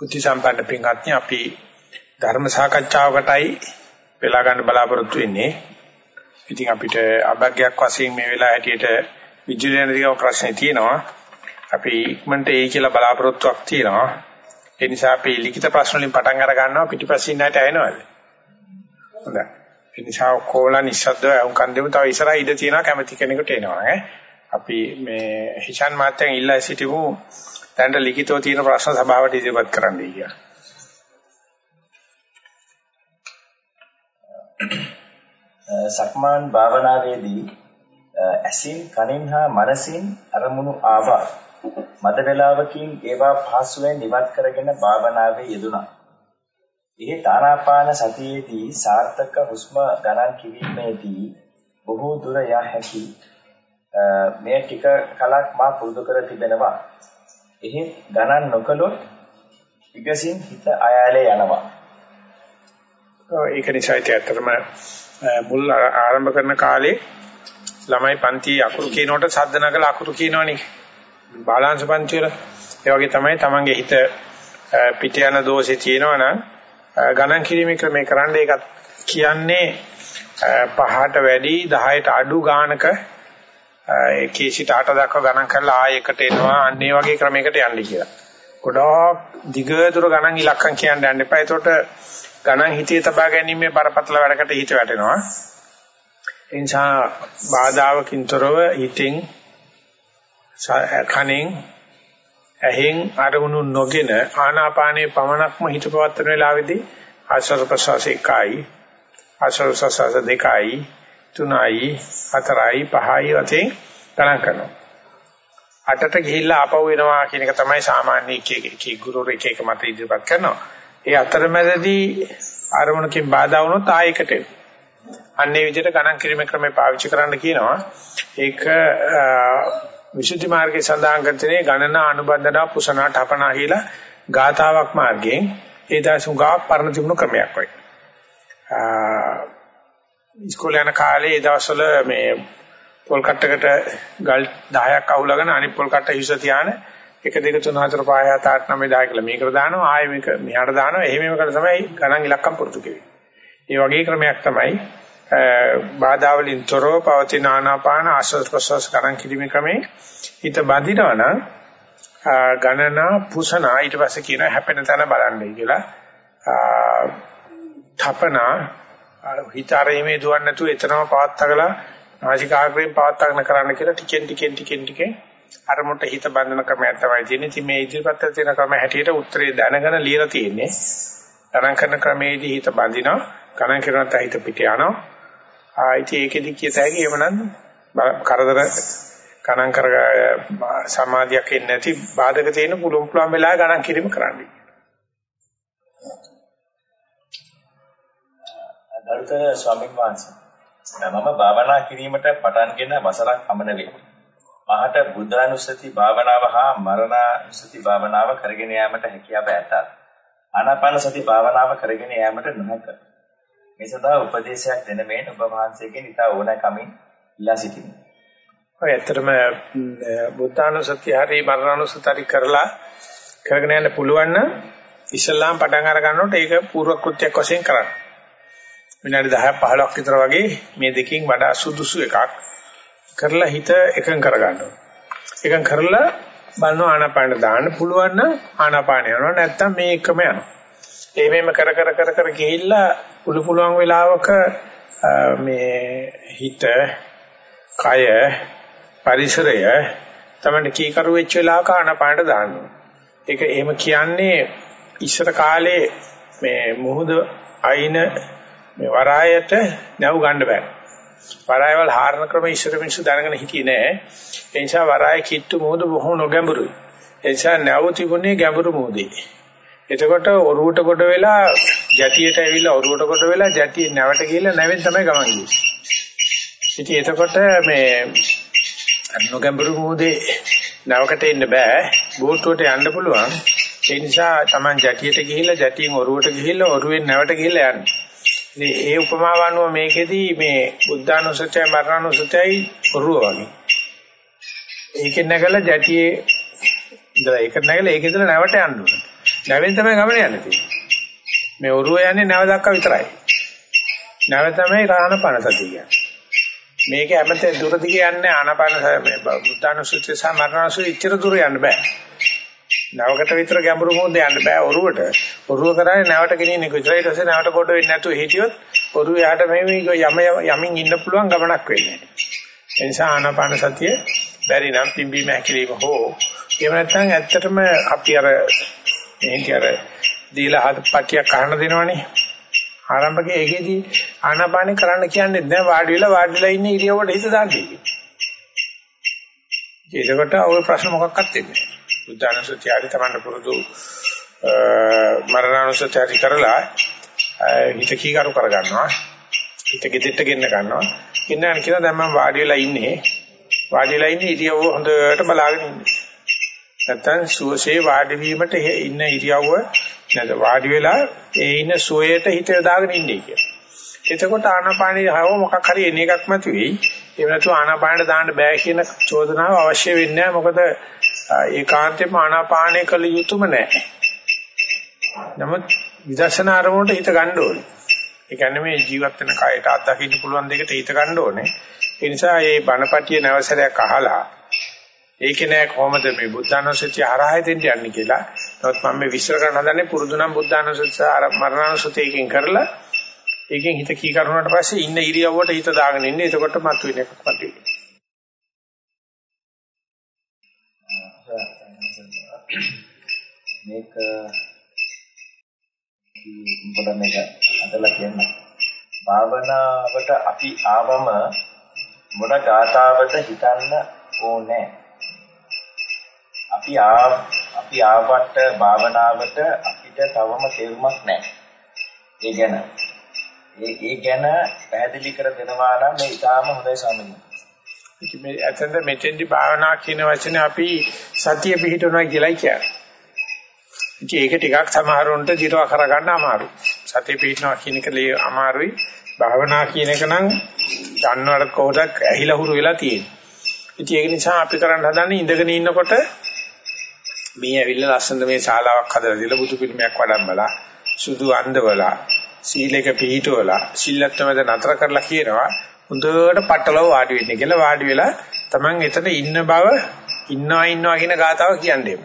බුද්ධ සම්පන්න පින්වත්නි අපි ධර්ම සාකච්ඡාවකටයි වෙලා ගන්න බලාපොරොත්තු වෙන්නේ. ඉතින් අපිට අභාග්‍යයක් වශයෙන් මේ වෙලාව හැටියට විජ්ජුලේන දිගව ප්‍රශ්නේ තියෙනවා. අපි ඉක්මනට ඒ කියලා බලාපොරොත්තුවක් තියෙනවා. ඒ නිසා අපි ලිඛිත ප්‍රශ්න වලින් පටන් අර ගන්නවා පිටිපස්සින් නැට ඇහෙනවද? හොඳයි. ඒ නිසා කොහොලා නිශ්ශබ්දව වුන් දෙමු තව ඉස්සරහ ඉඳ තියෙනවා කැමති කෙනෙකුට එනවා ඈ. අපි මේ හිෂාන් මාත්‍යන් ඉල්ලා සිටිමු දැන්ට ලිඛිතව තියෙන ප්‍රශ්න සභාවට ඉදිරිපත් කරන්නයි කියලා. සක්මාන් භාවනාවේදී ඇසින් කනින් හා මනසින් අරමුණු ආවා. මද වේලාවකින් ඒවා පහසුවෙන් ඉවත් කරගෙන භාවනාවේ යෙදුණා. ඒ තානාපාන සතියේදී සාර්ථක හුස්ම ගණන් කිරීමේදී බොහෝ දුර යා හැකි මේ ටික කලක් මා පුරුදු කර තිබෙනවා. එහෙත් ගණන් නොකළොත් විගසින් හිත අයාලේ යනවා. ඒක නිසා ඇත්තටම මුල් ආරම්භ කරන කාලේ ළමයි පන්ති අකුරු කියනකොට සද්ද නගල අකුරු කියනවනේ. බාලාංශ පන්ති වල ඒ වගේ තමයි තමන්ගේ හිත පිට යන දෝෂේ තියෙනවනම් ගණන් කිරීමේ ක්‍රමේ කරන්න ඒකත් කියන්නේ පහට වැඩි 10ට අඩු ගානක ඒකේ සිට 8 දක්වා ගණන් කරලා ආයෙකට එනවා අන්න ඒ වගේ ක්‍රමයකට යන්න කියලා. ගොඩාක් දිගදුර ගණන් ඉලක්කම් කියන්න යන්න එපා. ඒකට ගණන් හිතේ තබා ගැනීමේ බරපතල වැඩකට හිත වැටෙනවා. ඒ නිසා බාධාවකින් තොරව හිතින් කණෙන් ඇහෙන් අරමුණු නොගෙන ආනාපානයේ පමණක්ම හිත පවත්වන වෙලාවේදී ආශ්වාස ප්‍රශ්වාස එකයි ආශ්වාස ප්‍රශ්වාස දෙකයි තුනයි හතරයි පහයි වශයෙන් ගණන් කරනවා. අටට ගිහිල්ලා ආපහු එනවා කියන එක තමයි සාමාන්‍ය එක එක එක ගුරුවරු එක එක මත ඉදිරිපත් කරනවා. ඒ අතරමැදදී ආරමුණකින් බාධා වුණොත් ආයකට අන්නේ විදිහට ගණන් කිරීමේ ක්‍රමය පාවිච්චි කරන්න කියනවා. ඒක විසුද්ධි මාර්ගයේ සඳහන් කරන්නේ ගණන අනුබන්ධනා පුසනා ඨපනා කියලා ගාතාවක් මාර්ගයෙන් ඒ දාසුගා පරණ තිබුණු ක්‍රමයක් වයි. ඉස්කෝලේ යන කාලේ ඒ දවස්වල මේ පොල් කට්ටකට ගල් 10ක් අහුලගෙන අනිත් පොල් කට්ට හිස තියාන 1 2 3 4 5 6 7 8 9 10 කියලා මේකට දානවා ආයෙ මේක මෙහාට දානවා එහෙම එහෙම කරලා තමයි ගණන් ඉලක්කම් පුරුදු කෙරේ. ඒ වගේ ක්‍රමයක් තමයි බාධා වලින් තොරව පවතින ආනාපාන ආශ්වාස ප්‍රශ්වාස ගණන් කිරීමේ ක්‍රමේ හිත බඳිනවා නම් ගණන පුසනා ඊට පස්සේ කියන හැපෙන තැන බලන්නයි කියලා. තපනා හිතාරීමේ දුවන්නේ නැතුව එතනම පවත්තකලා නාසිකාග්‍රයෙන් පවත්තගෙන කරන්න කියලා ටිකෙන් ටිකෙන් ටිකෙන් ටිකෙන් අරමුණට හිත බඳින ක්‍රමයක් තමයි තියෙන්නේ. ඉතින් මේ ඉදිරිපත් තියෙන ක්‍රම හැටියට උත්තරේ දැනගෙන ලියලා තියෙන්නේ. ගණන් කරන ක්‍රමයේදී හිත බඳිනවා, ගණන් කරනත් හිත පිට යනවා. ආයිත් ඒකෙදි කියත හැකි එවනම් කරදර ගණන් කර සමාධියක් එන්නේ නැති බාධක තියෙන පුළුවන් පුළුවන් වෙලාව ගණන් කිරීම කරන්නේ. ගරුතර ස්වාමීන් වහන්සේ මම භාවනා කිරීමට පටන්ගෙන වසරක් පමණ වේ. මහට බුද්ධානුස්සති භාවනාව හා මරණානුස්සති භාවනාව කරගෙන යාමට හැකියාව ඇත. ආනාපාන සති භාවනාව කරගෙන යාමට නොහැක. මේ සඳහා උපදේශයක් දෙන මේ ඔබ වහන්සේගෙන් ඉතා ඕනෑකමින් ඉල්ලා සිටිමි. ඔය ඇත්තටම බුද්ධානුස්සති හරි මරණානුස්සති හරි කරලා කරගෙන යන්න පුළුවන් නම් ඉස්ලාම් පටන් අර ගන්නකොට ඒක පූර්ව කෘත්‍යයක් වශයෙන් කරන්න. විනාඩි 10ක් 15ක් විතර වගේ මේ දෙකෙන් වඩා සුදුසු එකක් කරලා හිත එකඟ කරගන්න ඕනේ. එකඟ කරලා බලනවා ආනාපාන දාන්න පුළුවන් නම් ආනාපාන යනවා නැත්නම් මේ එකම යනවා. ඒ මෙහෙම කර කර කර කර ගිහිල්ලා පුළු පුළුවන් වෙලාවක මේ හිත කය පරිසරය තමයි කීකරු වෙච්ච වෙලාවක ආනාපානට දාන්න. ඒක එහෙම කියන්නේ ඉස්සර කාලේ මේ මුහුද අයින මේ වරායට නැව් ගන්න බෑ. වරායවල හාරන ක්‍රම ඉස්සර මිනිස්සු දැනගෙන හිටියේ නෑ. ඒ නිසා වරාය කිට්ටු මොහොත බොහොම නොගැඹුරුයි. ඒ නිසා නැව් තිබුණේ ගැඹුරු මොහොතේ. එතකොට ඔරුවට කොට වෙලා ජැටියට ඇවිල්ලා ඔරුවට කොට වෙලා ජැටිය නැවට ගිහලා නැවෙන් තමයි ගමන් ගියේ. ඉතින් එතකොට මේ නොගැඹුරු මොහොතේ නැවකට එන්න බෑ. බෝට්ටුවට යන්න පුළුවන්. ඒ නිසා Taman ජැටියට ගිහිල්ලා ජැටියෙන් ඔරුවට ගිහිල්ලා ඔරුවෙන් නැවට ගිහිල්ලා යන්න. ඉතින් ඒ උපමාව අනුව මේකෙදී මේ බුද්ධානුසතය මරණානුසතයයි ඔරුව වගේ. ඒකෙන් නැගලා ජැටියේ ඉඳලා ඒක නැගලා ඒක ඉඳලා නැවට යන්න ඕනේ. නැවෙන් තමයි ගමන යන්නේ තියෙන්නේ. මේ ඔරුව යන්නේ නැව දක්වා විතරයි. නැව තමයි රාහනපන සතිය කියන්නේ. මේක හැමතේ දුර දිගේ යන්නේ ආනාපාන මේ බුද්ධානුසුති සහ මරණසුති ඉච්චර දුර යන්න බෑ. නවකට විතර ගැඹුරු මොහොත යන්න බෑ ඔරුවට. ඔරුව කරන්නේ නැවට ගෙනින්න විතරයි. ඊට පස්සේ නැවට කොට වෙන්නේ නැතුව හිටියොත් ඔරුව යාට මේ යම යමින් ඉන්න පුළුවන් ගමනක් වෙන්නේ. ඒ නිසා ආනාපාන සතිය බැරි නම් පිම්බීම හැකිලිම හෝ එහෙම නැත්නම් ඇත්තටම අපි අර මේක අර දීලා හද පටියක් අහන්න දෙනවනේ. ආරම්භකයේ ඒකෙදී ආනාපානෙ කරන්න කියන්නේ නැහැ වාඩි වෙලා වාඩි වෙලා ඉන්න ඉරියව්වට හිත දාන්නේ. ඒකට ඔය ප්‍රශ්න මොකක්වත් දෙන්නේ නැහැ. බුද්ධානුස්සතිය හරි තමන්න පුරුදු මරණානුස්සතිය හරි කරලා හිත කීකරු කරගන්නවා. හිත ගෙදෙට්ට ගෙන්න ගන්නවා. ඉන්නන් කියන දැන් මම වාඩි වෙලා ඉන්නේ. වාඩි වෙලා ඉන්නේ ඉරියව්ව හොඳට බලාගෙන ඉන්නේ. නැත්තම් සුවසේ වාඩි වීමට ඉන්න ඉරියව්ව නැද වාඩි වෙලා ඒ ඉන්න සුවයට හිත යොදාගෙන ඉන්නේ කියලා. එතකොට ආනාපානිය හව මොකක් හරි එන එකක් මතුවේයි. එහෙම නැතු ආනාපානට දාන්න බෑ කියන චෝදනාව අවශ්‍ය වෙන්නේ නැහැ. මොකද ඒකාන්තයෙන්ම ආනාපානය කළ යුතුම නැහැ. නමුත් විදර්ශනා අරමුණට හිත ගන්න ඕනේ. ඒ කියන්නේ මේ ජීවත් වෙන කයට අත්දකින්න පුළුවන් දෙයකට හිත ගන්න ඕනේ. ඒ නිසා මේ බණපටිය නැවසරයක් අහලා ඒකේ නෑ කොහොමද මේ බුද්ධානුස්සතිය හරහා දෙන්න යන්නේ කියලා. නමුත් මම මේ විශ්ල කරන හදන්නේ පුරුදුනම් බුද්ධානුස්සතිය අර මරණානුස්සතියකින් කරලා ඒකෙන් හිත කී කරුණාට පස්සේ ඉන්න ඉරියව්වට හිත දාගෙන ඉන්නේ. එතකොට මතුවෙන එකක් මතුවෙන්නේ. මේක මොකද මේක අදලා කියන්න. භාවනාවට අපි ආවම මොන ගාතාවට හිතන්න ඕනේ. අපි ආ අපි ආවට භාවනාවට අපිට තවම තේරුමක් නැහැ. ඒ ගැන ඒ ඒ ගැන පැහැදිලි කර දෙනවා නම් මේ ඊටාම හොඳයි ස්වාමීනි. ඉතින් මේ ඇතඳ මෙතෙන්දි භාවනා කියන වචනේ අපි සතිය පිහිටවනවා කියලායි කියන්නේ. ඉතින් ඒක ටිකක් සමහරවන්ට දිරව කරගන්න අමාරුයි. සතිය පිහිටනවා කියන එක අමාරුයි. භාවනා කියන එක නම් දන්නවට කොහොමද ඇහිලා හුරු වෙලා තියෙන්නේ. ඉතින් ඒක නිසා අපි කරන්න හදන්නේ ඉඳගෙන ඉන්නකොට මේ ඇවිල්ලා ලස්සන මේ ශාලාවක් හදලා දීලා බුදු පිළිමයක් වඩම්බලා සුදු අන්දවලා සීලක පිහිටවලා සිල්ලත් මැද නතර කරලා කියනවා හොඳට පටලව වාඩි වෙන්න කියලා වාඩි වෙලා Taman එතන ඉන්න බව ඉන්නවා ඉන්නවා කියන ගාතාව කියන්නේ.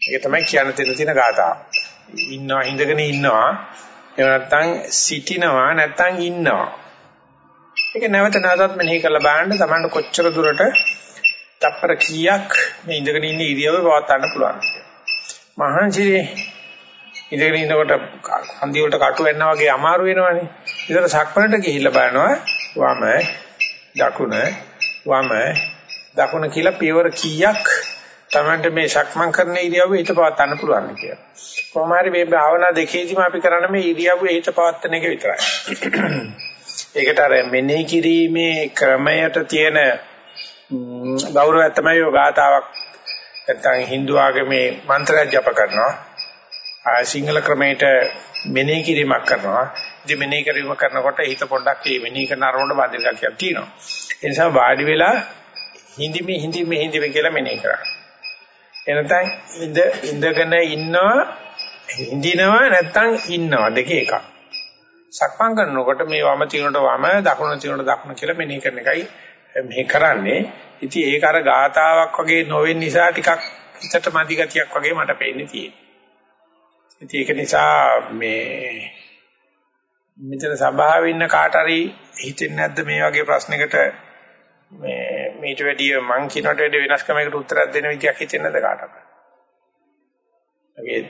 ඒක තමයි කියන්න තියෙන තියෙන ගාතාව. ඉන්නවා ඉඳගෙන ඉන්නවා එහෙම නැත්නම් සිටිනවා නැත්නම් ඉන්නවා. ඒක නැවත නැවතත් මෙනෙහි කරලා බලන්න Tamanට කොච්චර දුරට තප්පර කීයක් මේ ඉඳගෙන ඉන්න ඉරියව්ව පවත්වන්න පුළුවන්. මහන්සියේ ඉඳගෙන ඉන්නකොට හන්දි වලට කටු වෙනවා වගේ අමාරු වෙනවනේ. ඉතින් සක්මණට ගිහිල්ලා බලනවා වම දකුණ වම දකුණ කියලා පියවර කීයක් Tamanට මේ සක්මන් කරන ඉරියව්වේ හිත පවත්වන්න පුළුවන් කියලා. කොහොම හරි මේ භාවනා දෙකේදීම අපි කරන්නේ මේ ඉරියව්වේ හිත පවත්වන එක විතරයි. ඒකට අර මෙනෙහි කිරීමේ ක්‍රමයට තියෙන mm, ගෞරවය තමයි ඔය ගාතාවක් නැත්නම් Hindu ආගමේ මන්ත්‍රයක් ජප කරනවා. සිංහල ක්‍රමයට මෙනෙහි කිරීමක් කරනවා. ඉතින් මෙනෙහි කිරීම කරනකොට හිත පොඩ්ඩක් මේ මෙනෙහි කරන අරමුණට බාධා ගතියක් තියෙනවා. ඒ නිසා වාඩි වෙලා හිඳිමි හිඳිමි හිඳිමි කියලා මෙනෙහි කරා. එනතන් ඉඳ ඉඳගෙන ඉන්නවා හිඳිනවා නැත්තම් ඉන්නවා දෙක එකක්. සක්මන් කරනකොට මේ වම තියනට වම දකුණ තියනට දකුණ කියලා මෙනෙහි කරන එකයි මේ කරන්නේ. ඉතින් ඒක අර ගාතාවක් වගේ නොවෙන නිසා ටිකක් හිතට මදි ගතියක් වගේ මට පේන්නේ තියෙනවා. ඉතින් ඒක නිසා මේ මෙතන සභාවේ ඉන්න කාට හරි හිතෙන්නේ නැද්ද මේ වගේ ප්‍රශ්නයකට මේ මීට වැඩිය මං කියනට වැඩිය වෙනස්කමකට උත්තරයක් දෙන විදියක් හිතෙන්නේ නැද්ද කාටවත්? ඒ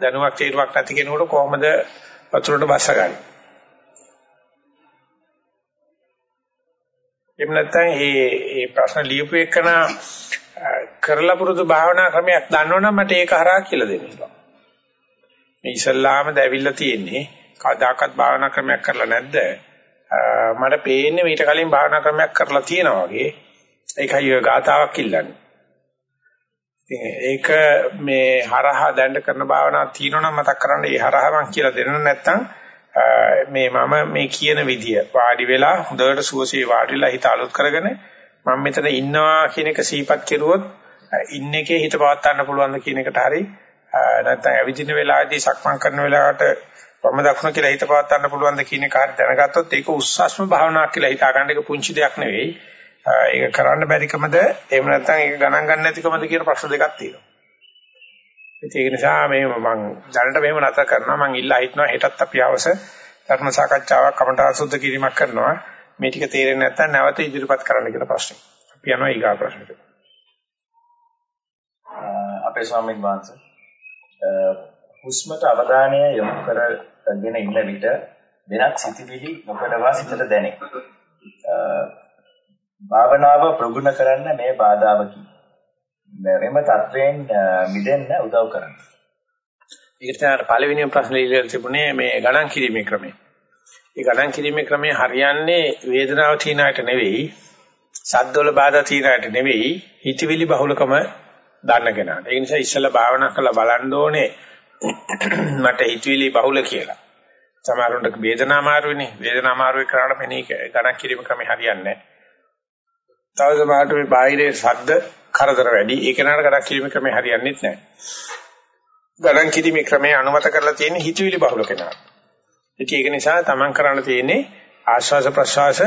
දැනුවක් තේරුවක් නැති කෙනෙකුට කොහොමද වතුරට බස්සගන්නේ? එහෙම නැත්නම් මේ මේ ප්‍රශ්න ලියපු එකන කරලා පුරුදු භාවනා ක්‍රමයක් දන්නවනම් මට ඒක හරහා කියලා දෙන්න පුළුවන්. මේ ඉස්ලාම දැවිල්ලා තියෙන්නේ කවදාකවත් භාවනා ක්‍රමයක් කරලා නැද්ද? මට පේන්නේ මීට කලින් භාවනා ක්‍රමයක් කරලා තියෙනවා වගේ. ඒකයි ඔය ගාතාවක් ඉල්ලන්නේ. ඒක මේ හරහා දැන්න කරන භාවනාවක් තියෙනවනම් මතක් කරන්න ඒ හරහා මං කියලා දෙන්න නැත්නම් මේ මම මේ කියන විදිය වාඩි වෙලා හොඳට සුවසේ වාඩිලා හිත අලුත් කරගෙන මම මෙතන ඉන්නවා කියන එක සීපත් කෙරුවොත් ඉන්න එකේ හිත පවත් ගන්න පුළුවන්ද කියන එකට හරියි නැත්නම් ඇවිදින වෙලාවේදී සක්මන් කරන වෙලාවට වම දකුණ කියලා හිත පවත් ගන්න පුළුවන් ද කියන කාර්ය දැනගත්තොත් ඒක උස්සස්ම භාවනාවක් කියලා හිතා ගන්න එක පුංචි දෙයක් නෙවෙයි. ඒක කරන්න බැරිකමද එහෙම නැත්නම් ඒක ගණන් ගන්න නැතිකමද කියන ප්‍රශ්න දෙකක් තියෙනවා. ඒක නිසා මේ මම දැනට මෙහෙම නැතර කරනවා මම ඉල්ලා හිටනවා හෙටත් අපි අවශ්‍ය ධර්ම සාකච්ඡාවක් කමඨා සුද්ධ කිරීමක් කරනවා. මේ ටික තේරෙන්නේ නැත්නම් නැවත ඉදිරිපත් කරන්න කියලා ප්‍රශ්නේ. අපි යනවා ඊගා ප්‍රශ්නෙට. අපේ ස්වාමීන් වහන්සේ හුස්මට අවධානය යොමු කරගෙන ඉන්න විට වෙනත් සිතිවිලි නොකඩවා සිතට දැනේ. භාවනාව ප්‍රගුණ කරන්න මේ බාධාවකි. මෙරෙම තත්වයෙන් මිදෙන්න උදව් කරන්න. ඒකට තමයි පළවෙනිම ප්‍රශ්නේ ඉල්ලලා තිබුණේ මේ ගණන් කිරීමේ ක්‍රමය. ඒ ගණන් කිරීමේ ක්‍රමය හරියන්නේ වේදනාව තියනකට නෙවෙයි, සද්දවල බාධා තියනකට නෙවෙයි, හිතවිලි බහුලකම දන්නගෙනාට. ඒ නිසා ඉස්සෙල්ලා භාවනා කරලා බලන්න ඕනේ මට හිතවිලි බහුල කියලා. සමහරවිට වේදනාව මාරුනේ. වේදනාව මාරුවේ කරාට මෙනේ ගණන් කිරීම ක්‍රමය හරියන්නේ නැහැ. තව සමහරවිට මේ බාහිරේ ශබ්ද කරදර වැඩි. ඒක නට ගණන් කිරීම ක්‍රමය හරියන්නේ නැහැ. ගණන් කිරීමේ ක්‍රමය අනුමත කරලා තියෙන හිතවිලි බහුල කෙනා. ඉතින් ඒක නිසා තමන් කරන්න තියෙන්නේ ආශ්වාස ප්‍රශ්වාස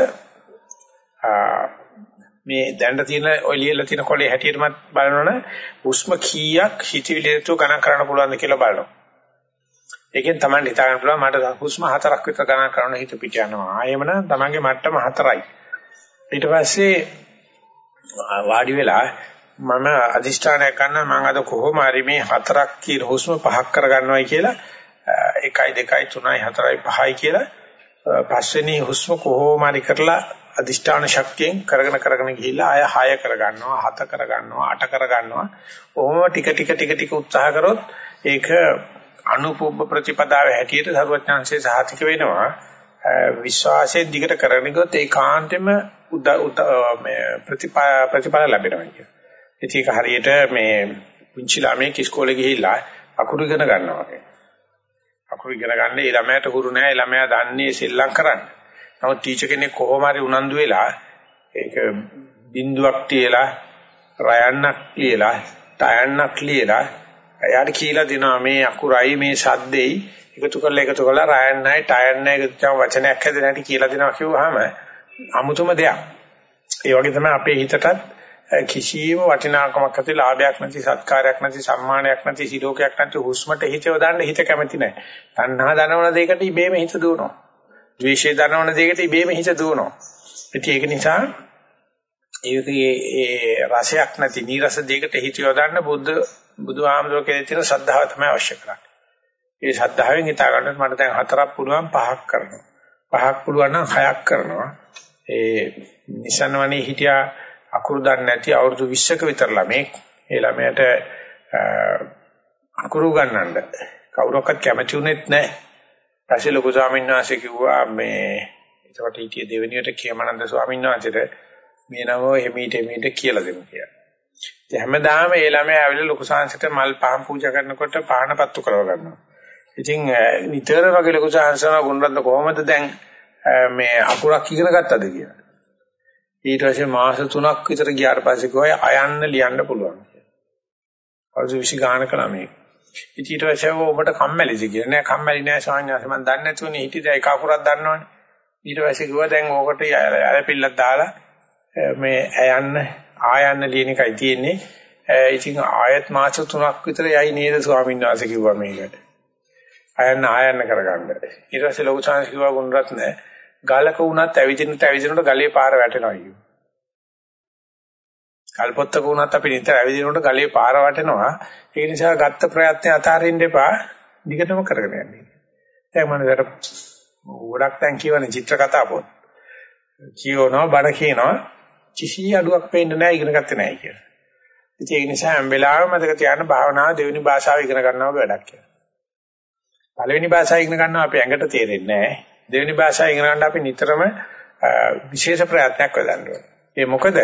මේ දැනට තියෙන ඔය ලියලා තියෙන කොලේ හැටියටම බලනවනේ හුස්ම කීයක් හිතවිලි තු ගණන් කරන්න පුළුවන්ද කියලා බලනවා. ඒකෙන් තමයි හිතා ගන්න පුළුවන් මට හුස්ම හතරක් විතර ගණන් කරන්න හිත පිට යනවා. ආයෙමනම් තමන්ගේ මට්ටම හතරයි. ඊට පස්සේ වාඩි වෙලා මම අදිෂ්ඨානයක් ගන්න මම අද කොහොම හරි මේ හතරක් කියන හුස්ම පහක් කරගන්නවයි කියලා 1යි 2යි 3යි 4යි 5යි කියලා පස්වෙනි හුස්ම කොහොම හරි කරලා අදිෂ්ඨාන ශක්තියෙන් කරගෙන කරගෙන ගිහිල්ලා ආය 6 කරගන්නවා 7 කරගන්නවා 8 කරගන්නවා කොහොම ටික ටික ටික ටික උත්සාහ කරොත් ඒක අනුපුබ්බ ප්‍රතිපදාවේ හැටියට සරුවඥාන්සේ සාහිතික වෙනවා විශ්වාසයෙන් දිගට කරගෙන ගියොත් ඒකාන්තෙම ප්‍රතිඵල ලැබෙනවා කියන. ඒක හරියට මේ පුංචි ළමයෙක් ඉස්කෝලේ ගිහිල්ලා අකුරු ඉගෙන ගන්නවා වගේ. අකුරු ඉගෙන ගන්න ඒ ළමයාට හුරු නැහැ. ඒ ළමයා දන්නේ සෙල්ලම් කරන්න. නමුත් ටීචර් කෙනෙක් කොහොම හරි උනන්දු වෙලා ඒක බින්දුවක් තියලා රයන්නක් ලියලා තයන්නක් ලියලා එයාට කියලා දෙනවා මේ අකුරයි මේ සද්දෙයි එකතු කරලා එකතු කරලා රයන්නයි තයන්නයි එකතු කරන වචනයක් හැදෙන හැටි කියලා දෙනවා කිව්වහම අමුතුම දෙයක්. ඒ වගේ තමයි අපේ හිතටත් කිසියම් වටිනාකමක් නැති ලාභයක් නැති සත්කාරයක් නැති සම්මානයක් නැති සිලෝකයක් නැති හුස්මට හිතව දාන්න හිත කැමති නැහැ. තණ්හා දනවන දෙයකට ඉබේම හිත දුවනවා. ද්වේෂය දනවන දෙයකට ඉබේම හිත දුවනවා. ඉතින් ඒක නිසා ඒකේ ඒ රසයක් නැති නීරස දෙයකට හිත යොදන්න බුද්ධ බුදුහාමුදුරුවෝ කියන තියෙන ශ්‍රද්ධාව තමයි අවශ්‍ය කරන්නේ. ඒ ශ්‍රද්ධාවෙන් හිතා ගන්නත් මට දැන් හතරක් පුළුවන් පහක් කරනවා. පහක් පුළුවන් නම් හයක් කරනවා. ඒ නිසන්වනේ හිටියා අකුරු දන්නේ නැති අවුරුදු 20ක විතර ළමෙක් ඒ ළමයට අකුරු ගන්නන්න කවුරක්වත් කැමති උනේත් නැහැ. පස්සේ ලොකු ස්වාමීන් වහන්සේ කිව්වා මේ ඒකට හිටිය දෙවෙනියට කියමනන්ද ස්වාමීන් වහන්සේට මේ නම එමීට එමීට කියලා දෙමු කියලා. ඉතින් හැමදාම ඒ ළමයා ඇවිල්ලා ලොකු සාංශයට මල් පහන් පූජා කරනකොට පහනපත්තු කරව ගන්නවා. ඉතින් නිතර වගේ ලොකු සාංශන ගුණරත්න කොහොමද දැන් මේ අකුරක් ඉගෙන ගත්තද කියලා. ඊට පස්සේ මාස 3ක් විතර ගියාට පස්සේ කිව්වා අයන්න ලියන්න පුළුවන් කියලා. අවුරුදු 20 ගානක ළමයි. ඉතින් ඊට පස්සේ ඔබට කම්මැලිද කියලා. නෑ කම්මැලි නෑ සාමාන්‍යයෙන් මම දන්නේ නැතුනේ හිටියද ඒක අකුරක් දන්නවනේ. ඊට පස්සේ කිව්වා දැන් ඕකට ඇලපිල්ලක් දාලා මේ ඇයන්න ආයන්න ලියන එකයි තියෙන්නේ. ඉතින් ආයත් මාස 3ක් විතර යයි නේද ස්වාමීන් වහන්සේ කිව්වා මේකට. ආයන්න ආයන්න කරගන්න. ඊට පස්සේ ලොකු chance කිව්වා ගුණරත් නෑ. ගලක වුණත් ඇවිදින්න ඇවිදිනකොට ගලේ පාර වැටෙනවා කිව්වා. කල්පොත්තක වුණත් අපි නිතර ඇවිදිනකොට ගලේ පාර වටෙනවා. ඒ නිසා ගත්ත ප්‍රයත්න අතාරින්න එපා. දිගටම කරගෙන යන්න. දැන් මම දර ගොඩක් දැන් කියවනේ චිත්‍ර කතා පොත්. කියවනවා බණ කියනවා කිසි අඩුවක් පේන්නේ නැහැ ඉගෙන ගත්තේ නැහැ කියලා. ඉතින් ඒ නිසා හැම වෙලාවෙම මතක තියාගන්න භාවනාව දෙවෙනි භාෂාව ඉගෙන ගන්නවා වගේ වැඩක් කියලා. පළවෙනි භාෂාව ඉගෙන ගන්නවා අපේ ඇඟට තේරෙන්නේ නැහැ. දෙවෙනි භාෂාව ඉගෙන ගන්න අපි නිතරම විශේෂ ප්‍රයත්නයක් යොදන්න ඕනේ. ඒ මොකද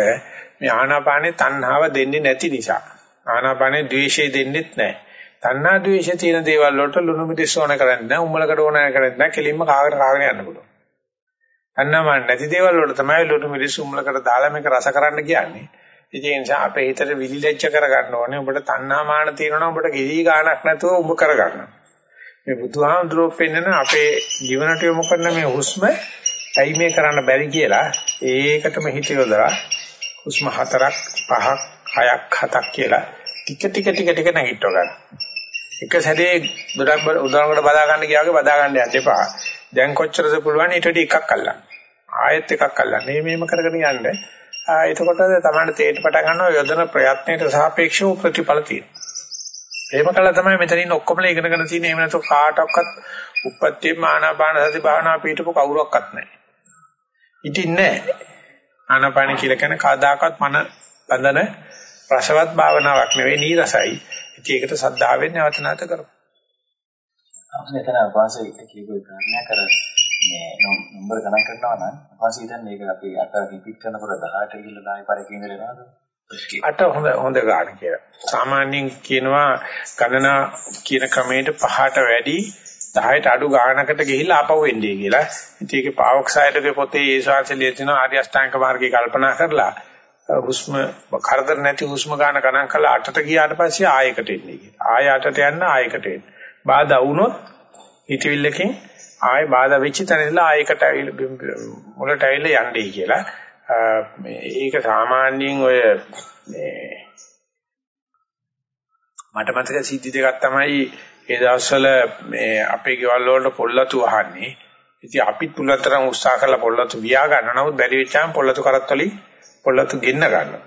මේ ආනාපානේ තණ්හාව දෙන්නේ නැති නිසා. ආනාපානේ ද්වේෂය දෙන්නෙත් නැහැ. තණ්හා ද්වේෂ තියෙන දේවල් වලට ලුණු මිදිස් ඕන කරන්නේ නැහැ. උම්මලකට ඕන කරන්නේ නැහැ. කෙලින්ම කාගෙන කාගෙන යන්න පුළුවන්. තණ්හාමාන නැති දේවල් වලට තමයි ලුණු මිදිස් උම්මලකට දාලා මේක රස කරන්න කියන්නේ. ඉතින් ඒ නිසා අපේ හිතට විලිලැජ්ජ කරගන්න ඕනේ. ඔබට තණ්හාමාන තියෙනවා ඔබට කිසි ගාණක් නැතුව ඔබ කරගන්න. මේ බුදුහාමුදුරුවෝ පෙන්නන අපේ ජීවනට යොමු කරන මේ හුස්ම ඇයි මේ කරන්න බැරි කියලා ඒකටම හිත යොදලා හුස්ම හතරක් පහක් හයක් හතක් කියලා ටික ටික ටික ටික නැගිටව ගන්න. එක සැරේ දොඩක් උදාහරණකට බදා ගන්න ගියාගේ බදා ගන්න යන්න එපා. දැන් කොච්චරද පුළුවන් ඊට වඩා එකක් අල්ලන්න. ආයෙත් එකක් අල්ලන්න. මේ මේම කරගෙන යන්න. එතකොට තමයි තේට පටන් ගන්නවා යොදන ප්‍රයත්නයට සාපේක්ෂව ප්‍රතිඵල තියෙනවා. එහෙම කළා තමයි මෙතනින් ඔක්කොමලා ඉගෙනගෙන තියෙන්නේ. එහෙම නැත්නම් කාටවත් උපත්ති මානාපාන සති භාවනා පිටපො කවුරක්වත් නැහැ. ඉතින්නේ ආනාපාන කියලා කියන කාදාකත් මන බඳන රසවත් භාවනාවක් නෙවෙයි නීරසයි. ඉතින් ඒකට සද්ධාවෙන් නැවත නැවත කරමු. අපිට එතන වාසය කියපු කාරණා කර මේ නම්බර ගණන් කරනවා නම් වාසය හිතන්නේ මේක අපි අත රිපීට් කරනකොට 18 ගිහිල්ලා ආයෙ පරිකේ ඉඳලා එනවද? අට හොඳ හොඳ ගාන කියලා. සාමාන්‍යයෙන් කියනවා ගණනා කියන ක්‍රමයට පහට වැඩි 10ට අඩු ගානකට ගිහිල්ලා ආපහු එන්නේ කියලා. ඉතින් ඒකේ පාවොක්සයිඩ්ගේ පොතේ ඒ ශාස්ත්‍රය තියෙන ආර්ය අෂ්ටාංග මාර්ගය කල්පනා කරලා හුස්ම කරදර නැති හුස්ම ගන්න ගණන් කරලා අටට ගියාට පස්සේ ආයකට එන්නේ කියලා. ආය අටට යන්න ආයකට එන්න. බාධා වුණොත් හිතවිල්ලකින් ආය බාධා වෙච්ච තැන ඉඳලා ආයකට මුලට ඇවිල්ලා යන්නේ කියලා. මේ ඒක සාමාන්‍යයෙන් ඔය මේ මට මතක සිද්ධි දෙකක් තමයි ඒ දවස්වල මේ අපේ ගෙවල් වලට පොල්ලතු වහන්නේ. ඉතින් අපිත් පුලතරම් උත්සාහ කරලා පොල්ලතු වියා ගන්න. නමුත් බැරි වෙච්චාම පොල්ලතු කරත් වලින් පොල්ලතු ගෙන්න ගන්නවා.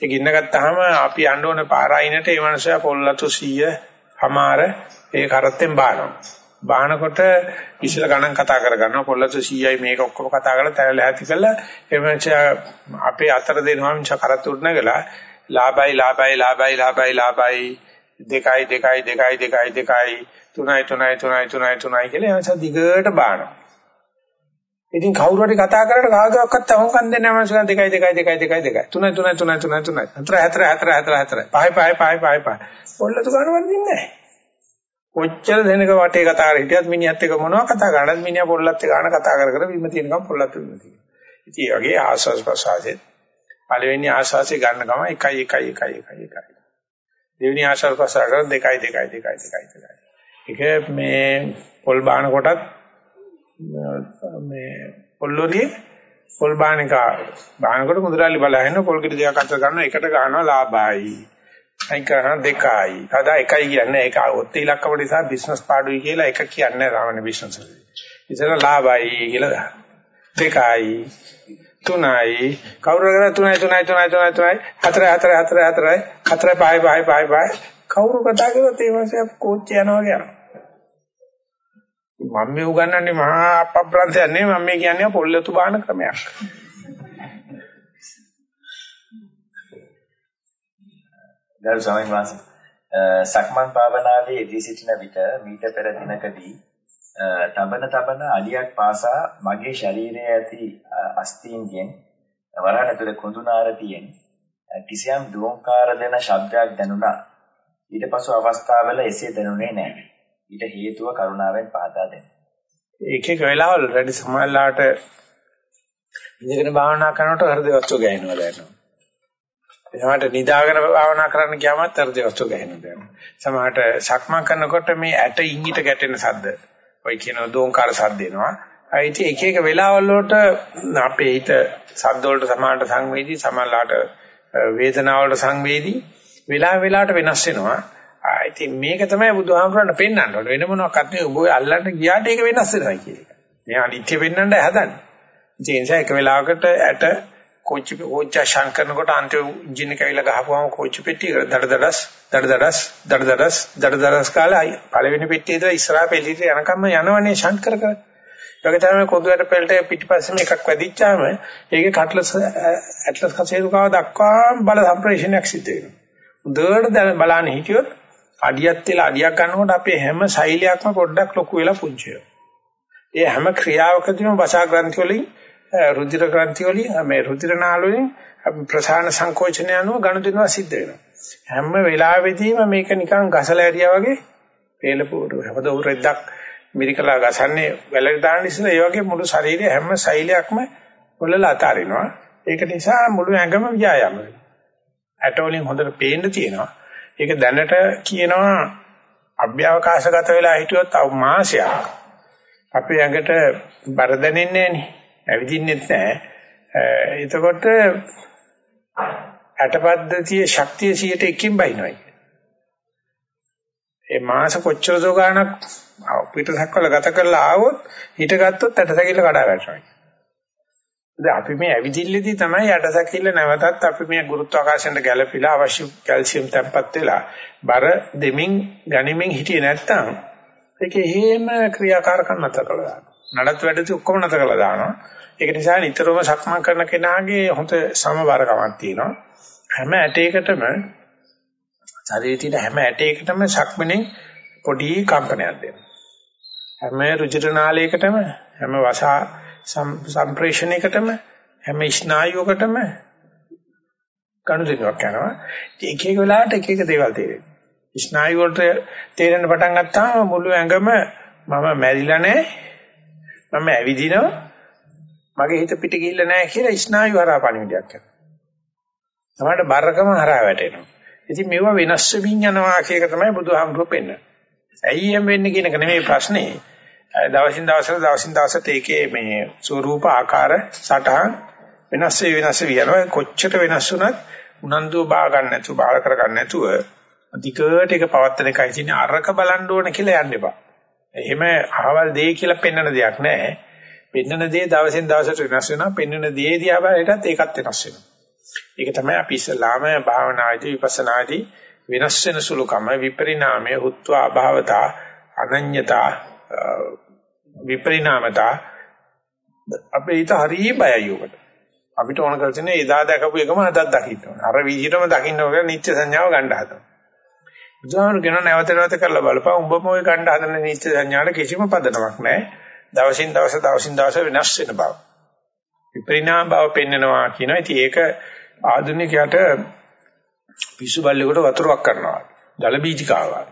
ඒ ගෙන්න ගත්තාම අපි යන්න ඕනේ පාරායිනට ඒ මනුස්සයා පොල්ලතු 100 හමාර ඒ කරත්තෙන් බානවා. බානකොට ඉස්සල ගණන් කතා කර ගන්නවා පොල්ලතු 100යි මේක ඔක්කොම කතා කරලා තැරලා ඇති කළා එමන්ච අපේ අතර දෙනවා මිස කරත් උඩ නැගලා ලාභයි ලාභයි ලාභයි ලාභයි ලාභයි දෙකයි දෙකයි දෙකයි දෙකයි දෙකයි තුනයි තුනයි තුනයි තුනයි තුනයි කියලා එමන්ච දිගට බානවා. ඉතින් කවුරු හරි කතා කරලා කාගාවක්වත් තවන්කම් දෙන්නේ නැහැ මනුස්සයා දෙකයි දෙකයි දෙකයි දෙකයි දෙකයි. තුනයි තුනයි තුනයි තුනයි තුනයි. හතර හතර හතර හතර හතර. පහයි පහයි පහයි පහයි පහයි. පොල්ලතු ගන්නවත් දෙන්නේ නැහැ. කොච්චර දෙනක වටේ කතා කර හිටියත් මිනිහත් එක්ක මොනවා කතා කරන්නත් මිනිහා පොල්ලත් එක්ක ආන කතා කර කර විම තියෙනකම් පොල්ලත් විම තියෙනවා. ඉතින් ඒ වගේ ආස්වාස් ප්‍රසආසෙත් පළවෙනි ආස්වාසේ ගන්න ගම 1 1 1 1 1 1. දෙවෙනි ආස්වාස් ප්‍රසආස 2 2 2 2 2 2. ඒක මේ පොල් බාන කොටත් මේ පොල්ලෝරියේ පොල් බානික බානකොට මුදලාලි බලහින්න පොල් කිරි දෙකක් අතර ගන්නවා එකට ගන්නවා ලාභයි. අයින් කරන දෙකයි. කදා එකයි කියන්නේ ඒක ඔත් ඉලක්කම නිසා බිස්නස් පාඩුයි කියලා එක කියන්නේ සාමාන්‍ය බිස්නස් වල. ඉතන ලාභයි කියලා දාන්න. දෙකයි තුනයි කවුරු කරා තුනයි තුනයි තුනයි තුනයි තුනයි හතරයි හතරයි හතරයි හතරයි හතරයි පහයි පහයි පහයි පහයි කවුරු කතා කරුවත් ඒ මාසේ කෝච්චි යනවා කියනවා. මම මේ උගන්වන්නේ මහා අපබ්‍රන්ථයක් නෙමෙයි මම මේ කියන්නේ පොල්ලතු බාන ක්‍රමයක්. ගරු ස්වාමීන් වහන්සේ සක්මන් භාවනාවේ යෙදී සිටින විට මීට පෙර දිනකදී තබන තබන අලියක් පාසා මගේ ශරීරයේ ඇති අස්තීන්ගෙන් වරහන් ඇතුලේ කුඳුනාරතියෙන් කිසියම් දුෝංකාර දෙන ශබ්දයක් දැනුණා. ඊට පසු අවස්ථාවල එසේ දැනුනේ නැහැ. ඊට හේතුව කරුණාවෙන් පහදා දෙන්න. එක එක වෙලාවල රෙඩි සමාල්ලාට ඉඳගෙන භාවනා කරනකොට හෘද වස්තු ගෑනවා දැනෙනවා. සමහරට නිදාගෙන භාවනා කරන්න ගියාමත් හෘද වස්තු ගෑනවා. සමහරට සක්මන් කරනකොට මේ ඇට ඉංගිට ගැටෙන සද්ද. ඔය කියන දෝංකාර සද්ද එනවා. ඒත් එක එක වෙලාවල් වලට අපේ හිත සද්ද වලට සමහරට සංවේදී සමහරලාට වේදනාව වලට සංවේදී වෙලාව වෙලාවට වෙනස් වෙනවා. ඉතින් මේක තමයි බුදුහාමුදුරන් පෙන්වන්න ඕනේ. වෙන මොනවාක්වත් නෙවෙයි ඔබ අල්ලන්න ගියාට ඒක වෙනස් වෙනවා කියන එක. මේ අනිත්‍ය වෙන්නයි හදන්නේ. ඒ නිසා එක වෙලාවකට ඇට කෝච්චි කෝච්චා ශංකරනකොට අන්තිම එන්ජින් එක ඇවිල්ලා ගහපුවම කෝච්චි පෙට්ටිය දඩදඩස් දඩදඩස් දඩදඩස් දඩදඩස් කාලා පළවෙනි පෙට්ටිය ඉදලා ඉස්සරහා පෙළිට යනකම් යනවනේ ශංකර කර. ඒක තමයි කොඳුයට පෙළට පිටිපස්සෙම එකක් වැදිච්චාම ඒකේ කට්ලස් ඇට්ලස් කසේරුකාව දක්වා බල සම්ප්‍රේෂණයක් සිද්ධ වෙනවා. හොඳට බලන්න හිටියොත් අඩියක් තියලා අඩියක් ගන්නකොට අපේ හැම ශෛලියක්ම පොඩ්ඩක් ලොකු වෙලා පුංචි වෙනවා. ඒ හැම ක්‍රියාවකදීම වසා ග්‍රන්ථි වලින් රුධිර ග්‍රන්ථි වලින් මේ රුධිර නාල වලින් ප්‍රසාන සංකෝචනය අනුව ගණුදිනවා සිද්ධ වෙනවා. හැම වෙලාවෙදීම මේක නිකන් ගසලා ඇරියා වගේ පේලපුරු හැමද උරෙද්දක් මිරිකලා ගසන්නේ වැලට දාන්න ඉස්සෙල්ලා ඒ වගේ මුළු ශරීරයේ හැම ශෛලයක්ම වලලා අතාරිනවා. ඒක නිසා මුළු ඇඟම ව්‍යායාම වෙනවා. ඇටෝලින් හොඳට පේන්න තියෙනවා. ඒක දැනට කියනවා අභ්‍යවකාශගත වෙලා හිටියොත් අව මාසයක් අපේ ඇඟට බර දැනෙන්නේ නැහනේ. ඇවිදින්නෙත් නැහැ. එතකොට ඇටපද්ධතියේ ශක්තිය 100ට බයිනොයි. ඒ මාස කොච්චර දෝ ගාණක් පිටසක්වල ගත කරලා ආවොත් හිටගත්තොත් ඇටසැකිල්ල කඩා වැටෙනවා. දැන් අපි මේ ඇවිදිල්ලේදී තමයි ඇටසැකිල්ල නැවතත් අපි මේ ගුරුත්වාකර්ෂණයට ගැළපීලා අවශ්‍ය කැල්සියම් තැම්පත් වෙලා බර දෙමින් ගනිමින් හිටියේ නැත්තම් ඒකේ හේම ක්‍රියාකාරකම් නැතර කළා දානවා. නඩත් වැඩති ඔක්කොම නැතර කළා දානවා. ඒක නිසා නිතරම සක්මන් කරන කෙනාගේ හොඳ සමබරකමක් තියෙනවා. හැම ඇටයකටම ශරීරයේ තියෙන හැම ඇටයකටම සක්මනේ පොඩි කම්පනයක් දෙනවා. හැම රුධිර නාලයකටම හැම වසා සම්ප්‍රේෂණයකටම හැම ස්නායුවකටම කණුදිනුවක් යනවා. එක එක වෙලාවට එක එක දේවල් තේරෙනවා. ස්නායු වලට තේරෙන්න පටන් ගත්තාම මුළු ඇඟම මම මැරිලා නැහැ. මම ඇවිදිනවා. මගේ හිත පිට ගිහිල්ලා නැහැ කියලා ස්නායු හරහා පණිවිඩයක් කරනවා. තමයි බරකම හරහා වැටෙනවා. ඉතින් මේව වෙනස් වෙමින් යනවා කියන එක තමයි බුදුහාමුදුරුවෝ පෙන්නන්නේ. ඇයි එම් වෙන්නේ කියන එක නෙමෙයි ප්‍රශ්නේ. දවසින් දවසට දවසින් දවසට ඒකේ මේ ස්වરૂප ආකාර සටහන් වෙනස් වෙ වෙනස් වෙ යනවා. කොච්චර වෙනස් වුණත් උනන්දුව බා ගන්න නැතුව බාර කර ගන්න නැතුව අධිකට ඒක පවත්තන එකයි තියෙන්නේ අරක බලන්න ඕන කියලා යන්න එපා. එහෙම අහවල් දෙය කියලා පෙන්වන දෙයක් නැහැ. පෙන්වන දේ දවසින් දවසට වෙනස් වෙනවා. පෙන්වන දේ දිහා බලනටත් ඒකත් වෙනස් වෙනවා. ඒක තමයි අපි ඉස්සලාම භාවනාදී විපස්සනාදී වෙනස් වෙන සුළුකම විපරිණාමය හුත්වා අභාවතා අනඤ්‍යතා විපරිණාමතා අපේ හිත හරිය බයයි උකට. අපිට ඕන කරලා තියෙන්නේ එදා දැකපු එකම අදත් දකින්න ඕන. අර විදිහටම දකින්න ඕන නිත්‍ය සංඥාව ගන්න හදනවා. බුදුහාමුදුරු කියන නැවත නැවත කරලා බලපන් උඹම ඔය ගන්න හදන නිත්‍ය සංඥාට කිසිම පදනමක් නැහැ. දවසින් දවස දවසින් දවස වෙනස් වෙන බව. විපරිණාම බව පෙන්නනවා කියනවා. ඉතින් ඒක ආධුනිකයට පිස්සු බල්ලෙකුට වතුරක් කරනවා. ජල බීජිකාවක්.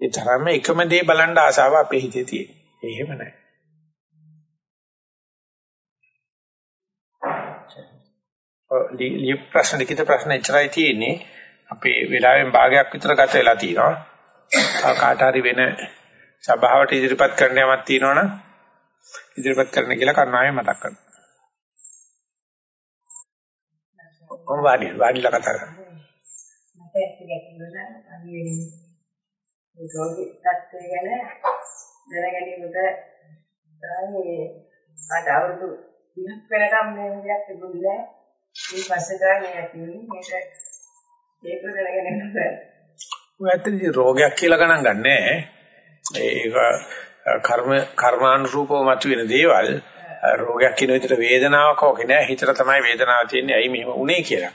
ඒ තරම්ම එකම දේ බලන්න ආසාව අපේ හිතේ තියෙන. එහෙම නැහැ. ලිය ප්‍රශ්න ලිඛිත ප්‍රශ්න එච්චරයි තියෙන්නේ. අපේ වෙලාවෙන් භාගයක් විතර ගත වෙලා තියෙනවා. කාට හරි වෙන සභාවට ඉදිරිපත් කරන්න යමක් තියෙනවනම් ඉදිරිපත් කරන්න කියලා කරුණාවෙන් මතක් කරනවා. කොහොම වාඩි වාඩිලා කතා කරා. මට ඇත්ත ගැටලුණා අනි වෙන්නේ. ඒ රෝගී තත්ත්වය ගැන දැනගැනීමට තමයි අද අවුරුදු 30ක් වෙනකම් මේ විදිහට තිබුණේ. මේ පස්සේ තමයි ඇති වෙන්නේ. මේක ඒක දැනගැනීම බෑ. ඔය ඇත්තටම රෝගයක් කියලා ගණන් ගන්නෑ. ඒක කර්ම කර්මානුරූපව මතුවෙන දේවල් රෝගයක් කියන විදිහට වේදනාවක් ඕකේ නෑ හිතට තමයි වේදනාව තියෙන්නේ ඇයි මෙහෙම උනේ කියලා.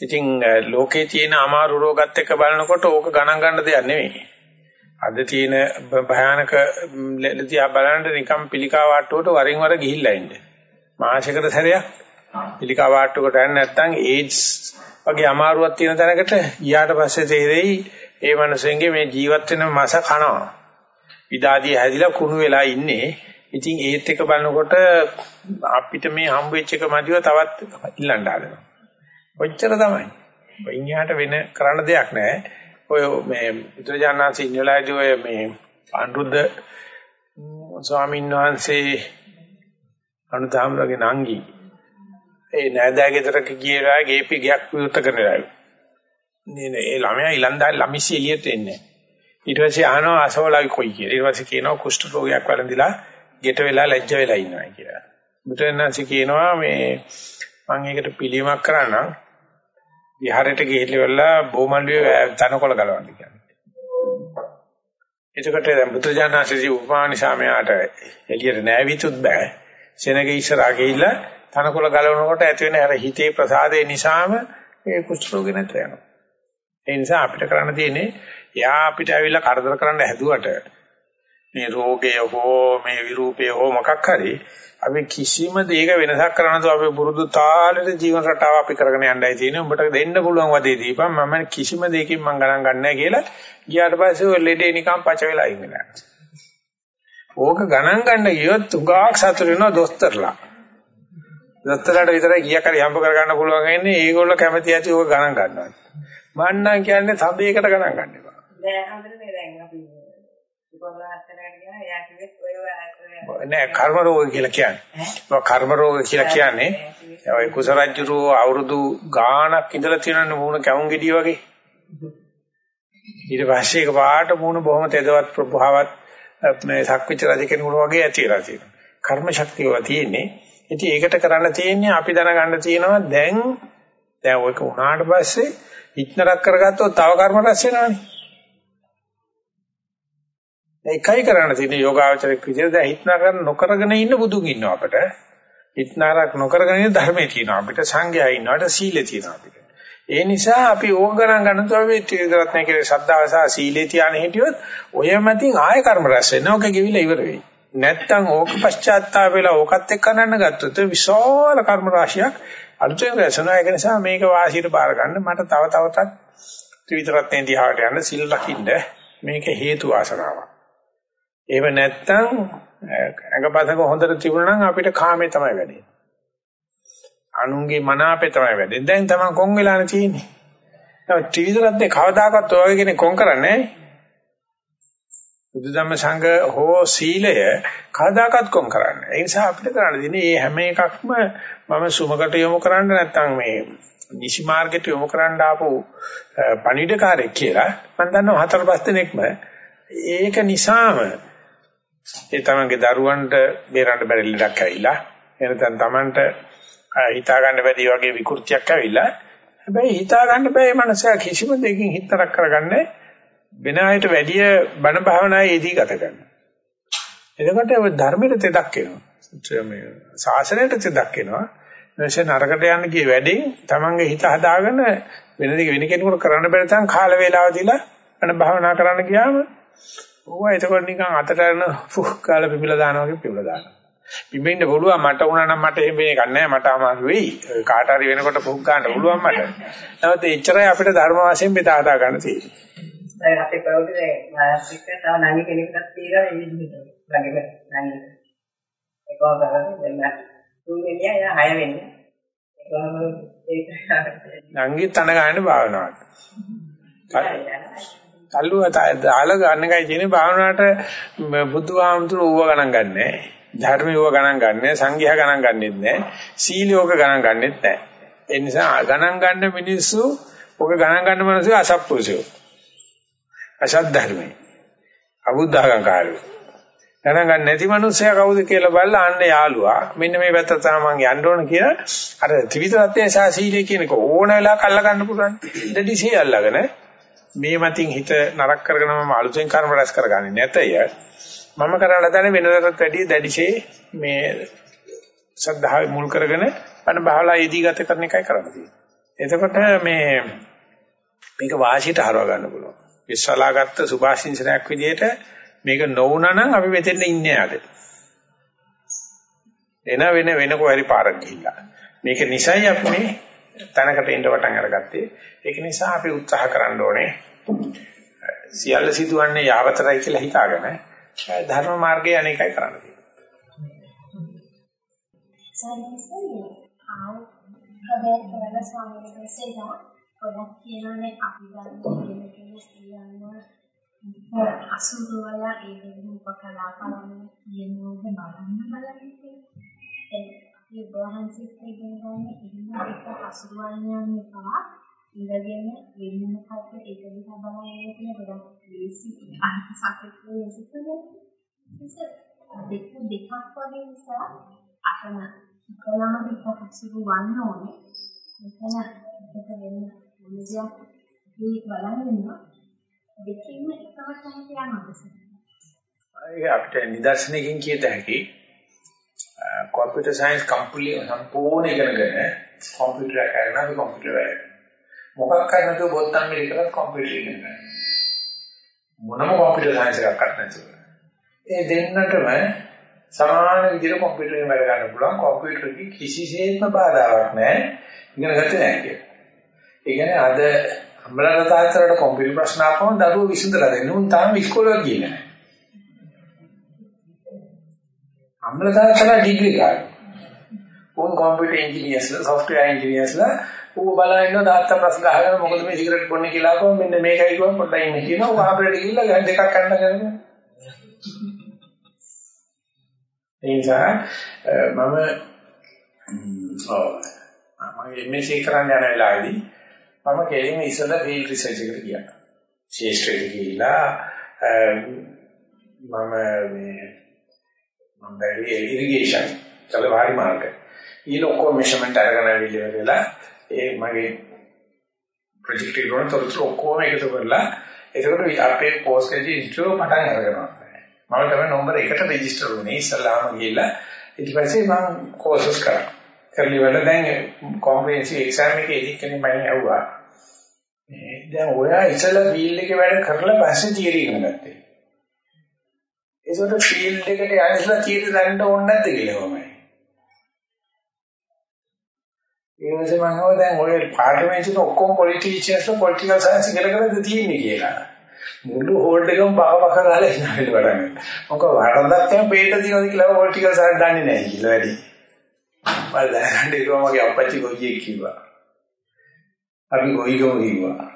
ඉතින් ලෝකේ තියෙන අමාරු රෝගات එක්ක බලනකොට ඕක ගණන් ගන්න දෙයක් නෙවෙයි. අද තියෙන භයානක ලෙඩියා බලන්න නිකම් පිළිකා වාට්ටුවට වරින් වර ගිහිල්ලා ඉන්නේ. මාසයකට සැරයක් පිළිකා වාට්ටුවකට යන්නේ නැත්නම් ඒඩ්ස් වගේ අමාරුවක් තියෙන තැනකට ගියාට පස්සේ තේරෙයි ඒ මනුස්සයන්ගේ මේ ජීවත් වෙන මාස කනවා. විදාදී හැදිලා කුණු වෙලා ඉන්නේ ඉතින් ඒත් එක බලනකොට අපිට මේ හම්බ වෙච්ච එක මදිව තවත් ඉල්ලන්න හදනවා. ඔච්චර තමයි. වයින්යාට වෙන කරන්න දෙයක් නැහැ. ඔය මේ බුදුරජාණන්සේ ඉන්නලාදී ඔය මේ අනුරුද්ධ ස්වාමීන් වහන්සේ අනුදාමරගේ නංගි ඒ නෑදෑ ගෙදරක ගියලා ගේපි ගයක් විවෘත කරනවා. නේ නේ ඒ ළමයා ඊලන්දා ළමිසි එළියට එන්නේ. ඊට පස්සේ අහනවා අසවලාගේ කොයි කියලා. ඊට පස්සේ කියනවා කුෂ්ඨ රෝගයක් වළඳිලා ගෙට වෙලා ලැජ්ජ වෙලා ඉන්නවා කියලා. බුදුරජාණන්සේ කියනවා මේ මම ඒකට පිළියමක් කරන්නම් විහාරයට ගිහිල්ලා බොමල්ුවේ තනකොළ ගලවන්න කියන්නේ. එතකොට දැන් බුදුරජාණන්සේ උපමානිසා මෙයාට එළියට නෑවිතුත් බෑ. සෙනගේ ඉස්සරහා ගිහිල්ලා තනකොළ ගලවනකොට ඇති වෙන අර හිතේ ප්‍රසාදේ නිසාම ඒ කුෂ්ඨ රෝගේ නැතර යනවා. ඒ නිසා අපිට කරන්න තියෙන්නේ එයා අපිට ඇවිල්ලා කරදර කරන්න හැදුවට මේ රෝගය හෝ මේ විරූපය හෝ මොකක් හරි අපි කිසිම දෙයක වෙනසක් කරන්න නැතුව අපි පුරුදු තාලෙට ජීවන රටාව අපි කරගෙන යන්නයි තියෙන්නේ. උඹට දෙන්න පුළුවන් වදේ දීපන් මම කිසිම දෙයකින් මම ගණන් ගන්නෑ කියලා ගියාට පස්සේ ඔය ලෙඩේ නිකන් පච වෙලා ඉන්නේ නැහැ. ඕක ගණන් ගන්න ගියොත් උගාක් සතුට වෙනවා දොස්තරලා. දත්තලට විතරයි කීයක් හරි හම්බ කර ගන්න පුළුවන් වෙන්නේ ඒගොල්ලෝ කැමති ඇති ඕක ගණන් ගන්නවා. මන්නම් කියන්නේ සබේකට ගණන් ගන්න එපා. නෑ හඳුනන්නේ දැන් අපි සුපර්මාර්කට් ගියා එයා කිව්වෙත් ඔය නෑ කර්ම රෝග කියලා කියන්නේ. ඔය කර්ම රෝග කියලා කියන්නේ ඔය කුසරජ්ජුරෝ අවුරුදු ගාණක් ඉඳලා තියෙන මූණ කැවුම් ගෙඩිය වගේ. ඊට පස්සේ ඒක පාට මූණ බොහොම තෙදවත් ප්‍රභාවත් මේ සක්විච්ච රජ කෙනෙකුට වගේ ඇති වෙලා තියෙනවා. කර්ම ශක්තියව තියෙන්නේ. ඉතින් ඒකට කරන්න තියෙන්නේ අපි දැනගන්න තියෙනවා දැන් දැන් ඔයක වුණාට පස්සේ හිටනරක් කරගත්තොත් තව කර්ම රැස් වෙනවනේ. ඒකයි කරන්න තියෙන්නේ යෝගාචරික විදිහට දැන් හිටනරක් නොකරගෙන ඉන්න බුදුන් ඉන්නවා අපිට. හිටනරක් නොකරගෙන ඉන්න ධර්මයේ තියෙනවා අපිට සංඝයා ඉන්නවට සීලේ තියෙනවා අපිට. ඒ නිසා අපි ඕක ගණන් ගන්නතු අපි ත්‍රිවිධරත්නය කියලා ශ්‍රද්ධාව සහ සීලේ තියාන හිටියොත් ඔය මතින් ආය කර්ම රැස් වෙනවා. ඔක ගෙවිලා ඉවර වෙයි. නැත්තම් ඕක පශ්චාත්තාප වෙලා ඕකත් එක්ක කරන්න ගත්තොත් විශාල කර්ම රාශියක් අලුතෙන් රැසෙනවා. ඒක නිසා මේක වාසියට බාර ගන්න මට තව තවටත් ත්‍රිවිධරත්නය දිහාට යන්න සිල් ලකින්න මේක හේතු වාසනාවක්. එහෙම නැත්තම් ඇඟපතක හොඳට තිබුණා නම් අපිට කාමේ තමයි වැඩේ. අනුන්ගේ මනාපේ තමයි වැඩෙන්නේ. දැන් තමන් කොන් වෙලානේ තියෙන්නේ. නමුත් ත්‍රිවිධ රත්නේ කවදාකවත් ඔය වගේ කෙනෙක් කොන් කරන්නේ නැහැ. බුදුදම්ම සංඝ හෝ සීලය කවදාකවත් කොන් කරන්නේ. ඒ නිසා අපිට කරන්න දෙන්නේ මේ හැම එකක්ම මම සුමකට යොමු කරන්න නැත්නම් මේ නිසි මාර්ගයට යොමු කරන්න ආපු පණිවිඩකාරයෙක් කියලා මම දන්නවා හතර පහ දෙනෙක්ම ඒක නිසාම ඒ තමන්ගේ දරුවන්ට බේරන්න බැරි ලඩක් ඇවිල්ලා එනතන් තමන්ට හිතා ගන්න බැරි වගේ විකෘතියක් ඇවිල්ලා හැබැයි හිතා ගන්න බෑ මේ මනස කිසිම දෙයකින් හිතරක් කරගන්නේ වෙන අයට වැඩිය බණ භාවනායේ යෙදී ගත කරනවා. එතකොට ඔය ධර්මයට තෙදක් එනවා. මේ ශාසනයට තෙදක් එනවා. නැෂ නරකට යන්න ගිය වැඩේ තමන්ගේ හිත හදාගෙන වෙන දෙයක් වෙන කෙනෙකුට කරන්න බැරි තරම් කාල වේලාව දීලා බණ භාවනා කරන්න ගියාම ඕවා. එතකොට නිකන් අතට යන ෆුක් කාලා පිපිලා දානවා වගේ පිපිලා දානවා. පිඹෙන්න පුළුවන් මට වුණා නම් මට එහෙම එකක් නැහැ. මට අමාරු වෙයි. කාට හරි වෙනකොට පුක් ගන්න පුළුවන් මට. නැවත එච්චරයි අපිට ධර්ම වශයෙන් බෙදා හදා ගන්න තියෙන්නේ. දැන් අපේ ප්‍රවෘත්ති මානසික තව නැණි කෙනෙක්ට తీරා ඒ විදිහට ළඟම නැණි ඒකව කරන්නේ දැන් තුන්වෙනිය එයා හය වෙන්නේ. ඒකම ඒක නංගි තන ගන්න භාවනාවට තල්ලුව දාලා ගන්න එකයි තියෙන්නේ. භාවනාවට බුදුහාමුදුරුවෝ ඌව ගණන් ගන්නෑ. ධර්මයව ගණන් ගන්නෑ. සංඝයා ගණන් ගන්නෙත් නෑ. සීලියෝක ගණන් ගන්නෙත් නෑ. ඒ නිසා ගණන් ගන්න මිනිස්සු ඔක ගණන් ගන්න මිනිස්සු අසත්පුරුෂයෝ. අසත් ධර්මයි අබුද්ධඝංකාරයෝ ගණන් ගන්න නැති මිනිස්සයා කවුද කියලා බලලා අන්න යාළුවා. මෙන්න මේ පැත්ත තමයි මං යන්න ඕන කියලා. අර ත්‍රිවිධ රත්නයේ සහ සීලයේ කියන එක ඕන වෙලාවක අල්ල ගන්න පුළුවන් දෙඩිසේ අල්ලගෙන මේ මතින් හිත නරක කරගෙන මම අලුතෙන් කර්ම රැස් කරගන්නේ නැතය මම කරන්න හදන්නේ වෙනදටත් වැඩිය දැඩිශේ මේ ශ්‍රද්ධාව මුල් කරගෙන අන බහලා යෙදී ගත කරන එකයි කරන්න තියෙන්නේ. එතකොට මේ මේක වාසියට හරව ගන්න පුළුවන්. විශ්වලාගත්ත සුභාශිංසනයක් විදිහට මේක නොවුනා නම් අපි මෙතෙන් ඉන්නේ ආද. එන වෙන වෙන කොහරි පාරක් ගිහිල්ලා. මේක නිසයි අපි මේ තැනකට එන්න වටන් අරගත්තේ. ඒක නිසා අපි උත්සාහ කරන්න ඕනේ. සියල්ල සිදුවන්නේ යාවතරයි කියලා හිතාගෙන ධර්ම මාර්ගයේ අනේකයි කරන්න තියෙන්නේ. සාරසන්නේ ආ ප්‍රබේද කරන ස්වාමීන් වහන්සේලා පොඩක් කියනනේ අපි ගන්න කියන කෙනෙක් කියනවා අසුරු වල ඒ වෙන උපකලා බලන්න කියනෝද බලන්න බලන්න ඒ අපි වහන්සේත් ඉගෙන ගන්න ඉන්න එක අසුරුවන්යන් එපා ඉඳගෙන වෙනම කල්ප ඒක දිහා බලන්න කියන ගොඩක් ලේසි අනිත් සාකච්ඡා ලේසිකනේ දෙක දෙකක් වගේ නිසා අතන කලම දෙක හසුරු වන්න ඕනේ. මෙතන දෙක වෙන මොනදියක් මේ බලන්න වෙනවා. දෙකින්ම එකම තැනට යනවාද ඒක අපිට නිදර්ශනයකින් කියත හැකි කම්පියුටර් සයන්ස් කම්ප්ලීට් සම්පූර්ණ ඉගෙනගෙන කම්පියුටර් එක කරනවා කම්පියුටර් වැඩ මොකක් හරි නැතුව බොත්තම් මිල කරලා කම්පියුටර් ඉගෙන ගන්න. මොනම කම්පියුටර් සයන්ස් එකක් නැතුව. ඒ දෙන්නටම සමාන විදිහට කම්පියුටර් එකෙන් වැඩ ගන්න පුළුවන්. කම්පියුටර් එකේ කිසිසේත්ම බාධාවක් නැහැ. ඉගෙන ගත්තේ නැහැ කියලා. ඒ කියන්නේ අද අම්බලන තාත්තට කම්පියුටර් ප්‍රශ්න ආපම දරුවෝ විසඳලා දෙන්න උන් තාම ඉස්කෝලේ ගියේ නැහැ. අම්බල තාත්තලා ඩිග්‍රී ගන්නවා. උන් කම්පියුටර් ඉංජිනේර්ස්ලා සොෆ්ට්වෙයාර් ඉංජිනේර්ස්ලා ඌ බලන තාත්තා ප්‍රස් ගහගෙන මොකද මේ සිගරට් බොන්නේ කියලා අහපුවම මෙන්න මේකයි කිව්වම පොඩ්ඩක් ඉන්න කියනවා ඌ ආපරේට ගිහිල්ලා ගහන දෙකක් කන්න ගන්නවා ඒ නිසා මම ඔව් මම MSc කරන්න යන වෙලාවේදී මම කෙලින්ම ඉස්සෙල්ලා ෆීල්ඩ් රිසර්ච් එකට ගියා. ශේෂ්ත්‍රයට ගිහිල්ලා මම මේ මම බැලුවේ ඉරිගේෂන් ජලවාරි මාර්ග. ඊළ ඔක්කොම මෙෂර්මන්ට් අරගෙන ආවිල්ලා ඒ මගේ ප්‍රොජෙක්ට් එක වල තොරතුරු ඔක්කොම එකතු කරලා එතකොට අපේ පෝස්ට් එකේ ඉන්ස්ටිටියුට් පටන් අරගෙනවා. මම තමයි නම්බර 1ට රෙජිස්ටර් වුණේ ඉස්සල්ලාම ගිහිල්ලා ඊට පස්සේ මම කෝසස් කරා. කරලි වල දැන් කොම්ප්‍රිහෙන්සිව් එක්සෑම් එකේ ඉදිකනේ මම ඇහුවා. දැන් ඔයා ඉස්සලා ෆීල්ඩ් එකේ වැඩ කරලා පස්සේ තියරි ඉගෙන ගත්තේ. ඒසොට ෆීල්ඩ් එකට යන්නලා තියරි දන්න ඕනේ නැද්ද කියලා මම. ඒ වගේ මම හව දැන් ඔය පාර්ලිමේන්තුවේ ඔක්කොම පොලිටිෂියන්ස්ලා පොලිටිකල් සයන්ස් ඉගෙන ගන්නද තියෙන්නේ කියලා. මුළු හෝල්ඩ් එකම බක බක ගාලා ඉන්න වෙලට වඩා. මොකද වරදක් යන පේට දිනවද කියලා පොලිටිකල් සයන්ස් දන්නේ නැහැ කියලා වැඩි. මම දැනගන්න ඉරුවා මගේ අපච්චි ගොයියෙක් කිව්වා. අපි ගොයිගම කිව්වා.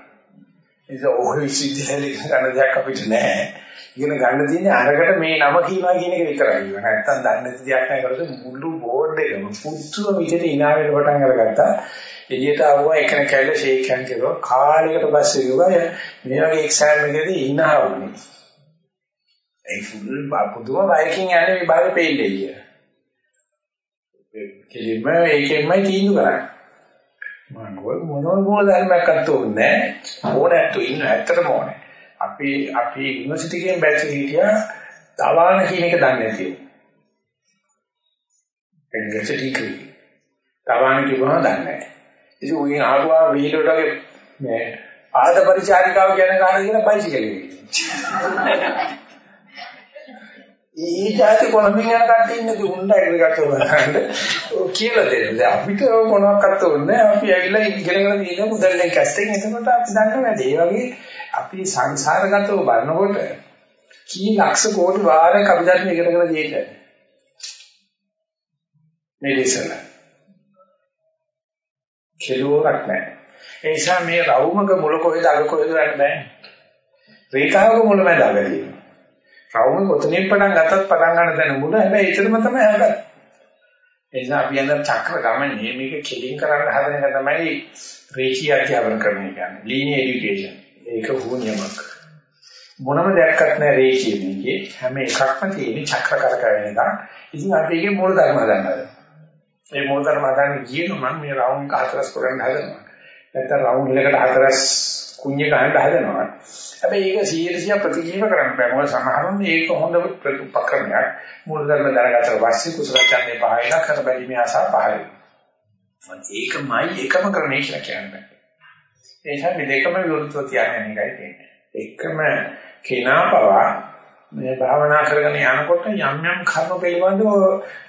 ඒක ඔය විශ්වවිද්‍යාලේ ගන්න දෙයක් අපිට නැහැ. ඉගෙන ගන්න තියෙන්නේ අරකට මේ නම කියනවා කියන එක විතරයි. නැත්තම් දන්නේ නැති දෙයක් නැහැ කරද්දී මුළු බෝඩ් එකම පුතුම විදිහට ඉනා වෙන පටන් අරගත්තා. එළියට ආවම එකන කැවිලා ෂේක් හෑන්ඩ් කරුවා. කාලයකට පස්සේ කිව්වා මේ වගේ එක්සෑම් එකකදී ඉනා වුණේ. ඒ ෆුල් පුදුම බයකින් යන්නේ විභාගෙ පෙන්නේ කියලා. කෙලින්ම ඒකෙන්මයි තීන්දුව කරන්නේ. මම මොනවා මොන ධර්මයක් අත්තුන්නේ නැහැ. ඕනෑතු ඉන්න ඇත්තටම ඕනේ. අපි අපි යුනිවර්සිටි එකෙන් බැච් හිටියා තවාන කියන එක දන්නේ නැතිව. එංග්‍රීසි ඩිග්‍රී. තවාන කිව්වම දන්නේ නැහැ. ඉතින් උගෙන් ආවා වීලට වගේ මේ ආද පරිචාරිකාව කියන කාරණා කියන බයිසිකලෙ. ඊ જાති කොළඹින් යන කට්ටිය ඉන්නේ උණ්ඩ ඇග්‍රිකල්චර් බලන්න කියලා දෙන්න. දැන් අපිට මොනවක්වත් ඕනේ අපි ඇවිල්ලා ඉගෙනගෙන තියෙන මුදල්ලෙන් කැස්ටෙන් එතකොට අපි දන්න වැඩේ. ඒ වගේ අපි සංසාරගතව බලනකොට කී ලක්ෂ කෝටි වාරයක් අපි ධර්ම ඉගෙනගෙන තියෙන්නේ. මේ දේශන. කෙලුවක් නැහැ. ඒ නිසා මේ රවුමක මුල කොහෙද අග කොහෙද යන්න බෑ. රේඛාවක මුල මැද අග තියෙනවා. රවුම කොතනින් පටන් ගත්තත් පටන් ගන්න දැන මුල හැබැයි ඒතරම තමයි හදන්නේ. ඒ නිසා අපි අnder චක්‍ර ගමනේ මේක කෙලින් කරන්න හදන එක තමයි රේඛීය අධ්‍යාපන ක්‍රමය කියන්නේ. linear education. ඒක වුණියමක්. මොනම දෙයක්වත් නැහැ රේඛීය මේකේ. හැම එකක්ම තියෙන්නේ චක්‍ර කරකැවෙන එක. ඉතින් අපි ඒකේ මූල ධර්ම හදන්නවා. මේ මූල ධර්ම හදන්න කියන මම මේ රවුම් හතරස් කරන්න හදනවා. නැත්නම් රවුම් එකකට හතරස් කුණ්‍ය ගහන්න හදනවා. හැබැයි ඒක 100% ප්‍රතිජීව කරන්න බෑ. මොකද සමහරුන් මේක හොඳ උපක්‍රමයක්. මූලධර්ම දරගත්තට පස්සේ කුසල ඡන්දේ පහයිලා කර බැලීමේ ආසාව පහයි. ඒකමයි එකම ක්‍රමය කියලා කියන්නේ. ඒ නිසා මේ දෙකම විරුද්ධව තියන්නේ එකයි තියෙන්නේ. එකම කෙනා පවා මේ භාවනා කරගෙන යනකොට යම් යම් කර්ම පිළිබඳව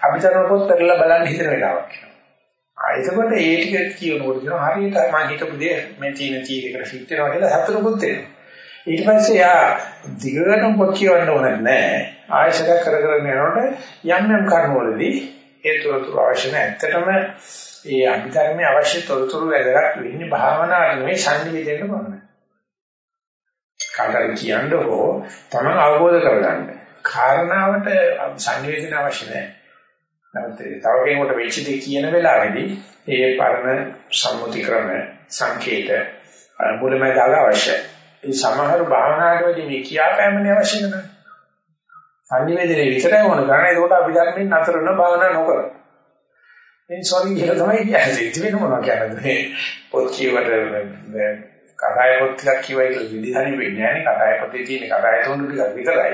අභිචරණ පොත් පෙරලා බලන්න හිතන වෙලාවක් එනවා. ආයෙත් ඒ ටික කියනකොට කියනවා හරියට මම හිතපු දේ මේ තීන තීරයකට ෆිට වෙනවා කියලා හතරකුත් වෙනවා. ඊට පස්සේ යා දිගටම පොත් කියවන්න ඕනේ නැහැ. ආයෙසක කර කර යනකොට යම් යම් කර්මවලදී ඒ තොරතුරු අවශ්‍ය නැහැ. ඇත්තටම ඒ අභිධර්මයේ අවශ්‍ය තොරතුරු වැදගත් වෙන්නේ භාවනාවට නෙවෙයි සංනිවේදනයට පමණයි. කාටද කියන්න හෝ තමන් අවබෝධ කරගන්න. කාරණාවට සංනිවේදන අවශ්‍ය නැහැ. නමුත් තව කෙනෙකුට වෙච්ච දේ කියන වෙලාවේදී ඒ පරණ සම්මුති ක්‍රම සංකේත මුලමදාල අවශ්‍යයි. ඒ සමහර භාවනාවකදී මේ කියාපෑමනේ අවශ්‍ය නැහැ. සංනිවේදනයේ විතරයි වුණ ගන්න. ඒකට අපි ධර්මයෙන් නතර වෙන භාවනා නොකර. මේ සෝරි කියලා තමයි කියන්නේ. ඉතින් වෙන මොනවා කියන්නේ. පොත් කියවට කටාය පොත් ටිකක් කියවයි කියලා විදිහණි වෙන්නේ නැහැ නේ. කටාය පොතේ තියෙන කටාය තොණ්ඩු ටිකක් විතරයි.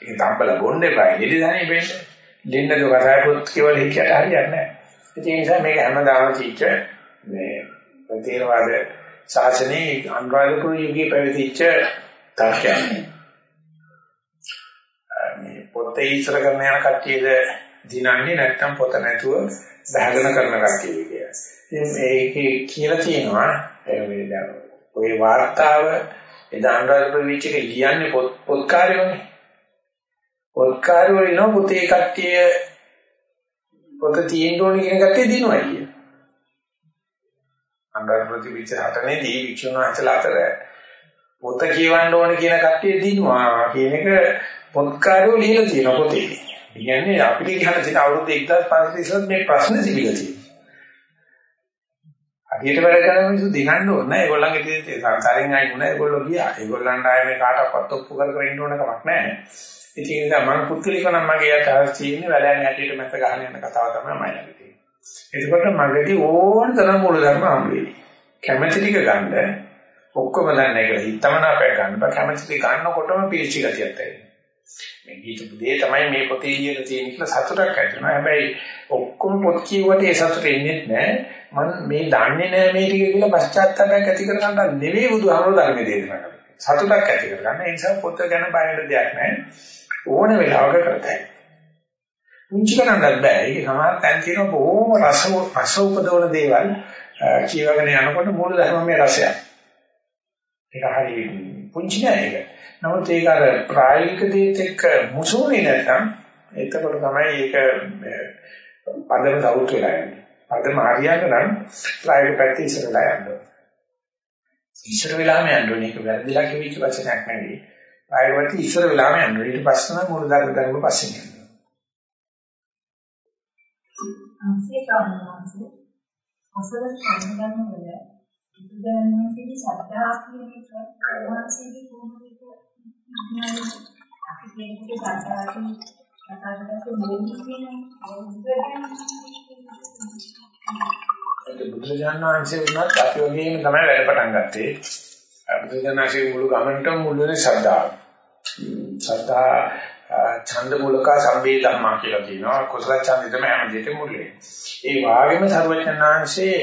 ඒක තම්බල බොන්න එපා. විදිහණි වෙන්නේ. දෙන්නද කටාය පොත් කියවල හිටියට හරියන්නේ නැහැ. ඒ නිසා මේක හැමදාම තීච්ච මේ තේරවාද ශාසනයේ අනුරාධපුර යුගයේ පැවතිච්ච තර්කයක්. මේ පොතේ ඉස්සර කරන යන කට්ටියද දිනන්නේ නැත්තම් පොත නැතුව බහගෙන කරන කට්ටිය කියලා. ඉතින් මේකේ කියලා තියෙනවා මේ දැන් ওই වාර්තාව එදා අනුරාධපුර විච් එකේ ලියන්නේ පොත් පොත්කාරයෝනේ. පොත්කාරයෝ ඉනෝ පොතේ කට්ටිය පොත තියෙන්න ඕනේ කියන කට්ටිය දිනුවා කිය. අංගල් ප්‍රතිවිච හතරේදී වික්ෂුන් වහන්සේලා අතර පොත කියවන්න ඕනේ කියන කට්ටිය දිනුවා කියන එක පොත්කාරයෝ ලියලා තියෙන පොතේ. කියන්නේ අපිට කියන තියෙන අවුරුදු 1500 ඉස්සරත් මේ ප්‍රශ්න තිබිලා තියෙනවා. හරියට වැඩ කරන මිනිස්සු දිනන්න ඕනේ නැහැ. ඒගොල්ලන්ගේ තියෙන සංසාරයෙන් ආයි මොන ඒගොල්ලෝ ගියා. ඒගොල්ලන්ට ආයේ මේ කාටවත් ඔප්පු කර කර ඉන්න ඕන කමක් නැහැ. ඉතින් ඒ නිසා මම පුත්ලික නම් මගේ අදහස් තියෙන්නේ වැඩයන් හැටියට මැත ගහන යන කතාව තමයි මම ළඟ තියෙන්නේ. එතකොට මගදී ඕන තරම් මූල ධර්ම හම්බ වෙයි. කැමැති ටික ගන්න ඔක්කොම දන්නේ කියලා හිතමනාපය ගන්න බෑ. කැමැති ටික ගන්නකොටම පීචි ගතියක් තියෙනවා. මේ ගීත දේ තමයි මේ පොතේ ඉගෙන තියෙන කියලා සතුටක් ඇති වෙනවා. හැබැයි ඔක්කොම පොත් කියුවට ඒ සතුට එන්නේ නැහැ. මම මේ දන්නේ නැහැ මේ ටික කියලා පශ්චාත්තාපයක් ඇති කර ගන්න නෙවෙයි බුදුහාමුදුරුවෝ ධර්මයේ දේශනා කරන්නේ. සතුටක් ඇති කර ගන්න. ඒ නිසා පොත ගැන බය වෙන්න දෙයක් නැහැ. ඕන වෙලාවක කරතයි. මුංචි කරන්නත් බෑ. ඒක සමහර තැන් තියෙන බොහොම රස රස උපදවන දේවල් කියවගෙන යනකොට මූල ධර්මයේ රසයක්. ඒක හරි පුංචි නෑ ඒක. නමුත් ඒක අර ප්‍රායෝගික දේත් එක්ක මුසුනේ නැත්නම් එතකොට තමයි ඒක පදම සවුත් වෙලා යන්නේ. පදම හරියට නම් ප්‍රායෝගික පැත්තේ ඉස්සරහට යන්න ඕනේ. ඉස්සර වෙලාම යන්න ඕනේ. ඒක වැරදිලා කිවිච්ච වචනයක් නෙවෙයි. ප්‍රායෝගික ඉස්සර වෙලාම යන්න ඕනේ. ඊට පස්සේ නම් මූල ධර්ම ධර්ම පස්සේ යන්න ඕනේ. අන්සේ කාරණාවසේ අසල සම්බන්ධ වල බුදුදහමේදී සත්‍යා කියන එක වහන්සේගේ කොහොමද අපි කියන්නේ කතා කරලා මොන්නේ කියන්නේ බුදුරජාණන් වහන්සේ වුණත් අපි වගේම තමයි වැඩ පටන් ගත්තේ. බුදුරජාණන්සේ මුළු ගමනටම මුල් වෙන්නේ ශ්‍රද්ධාව. ශ්‍රද්ධා ඡන්ද මූලක සම්බේ ධම්මා කියලා කියනවා. කුසල ඡන්දෙ තමයි හැම දෙයකම මුල් වෙන්නේ. ඒ වාගෙම සර්වඥාන්සේ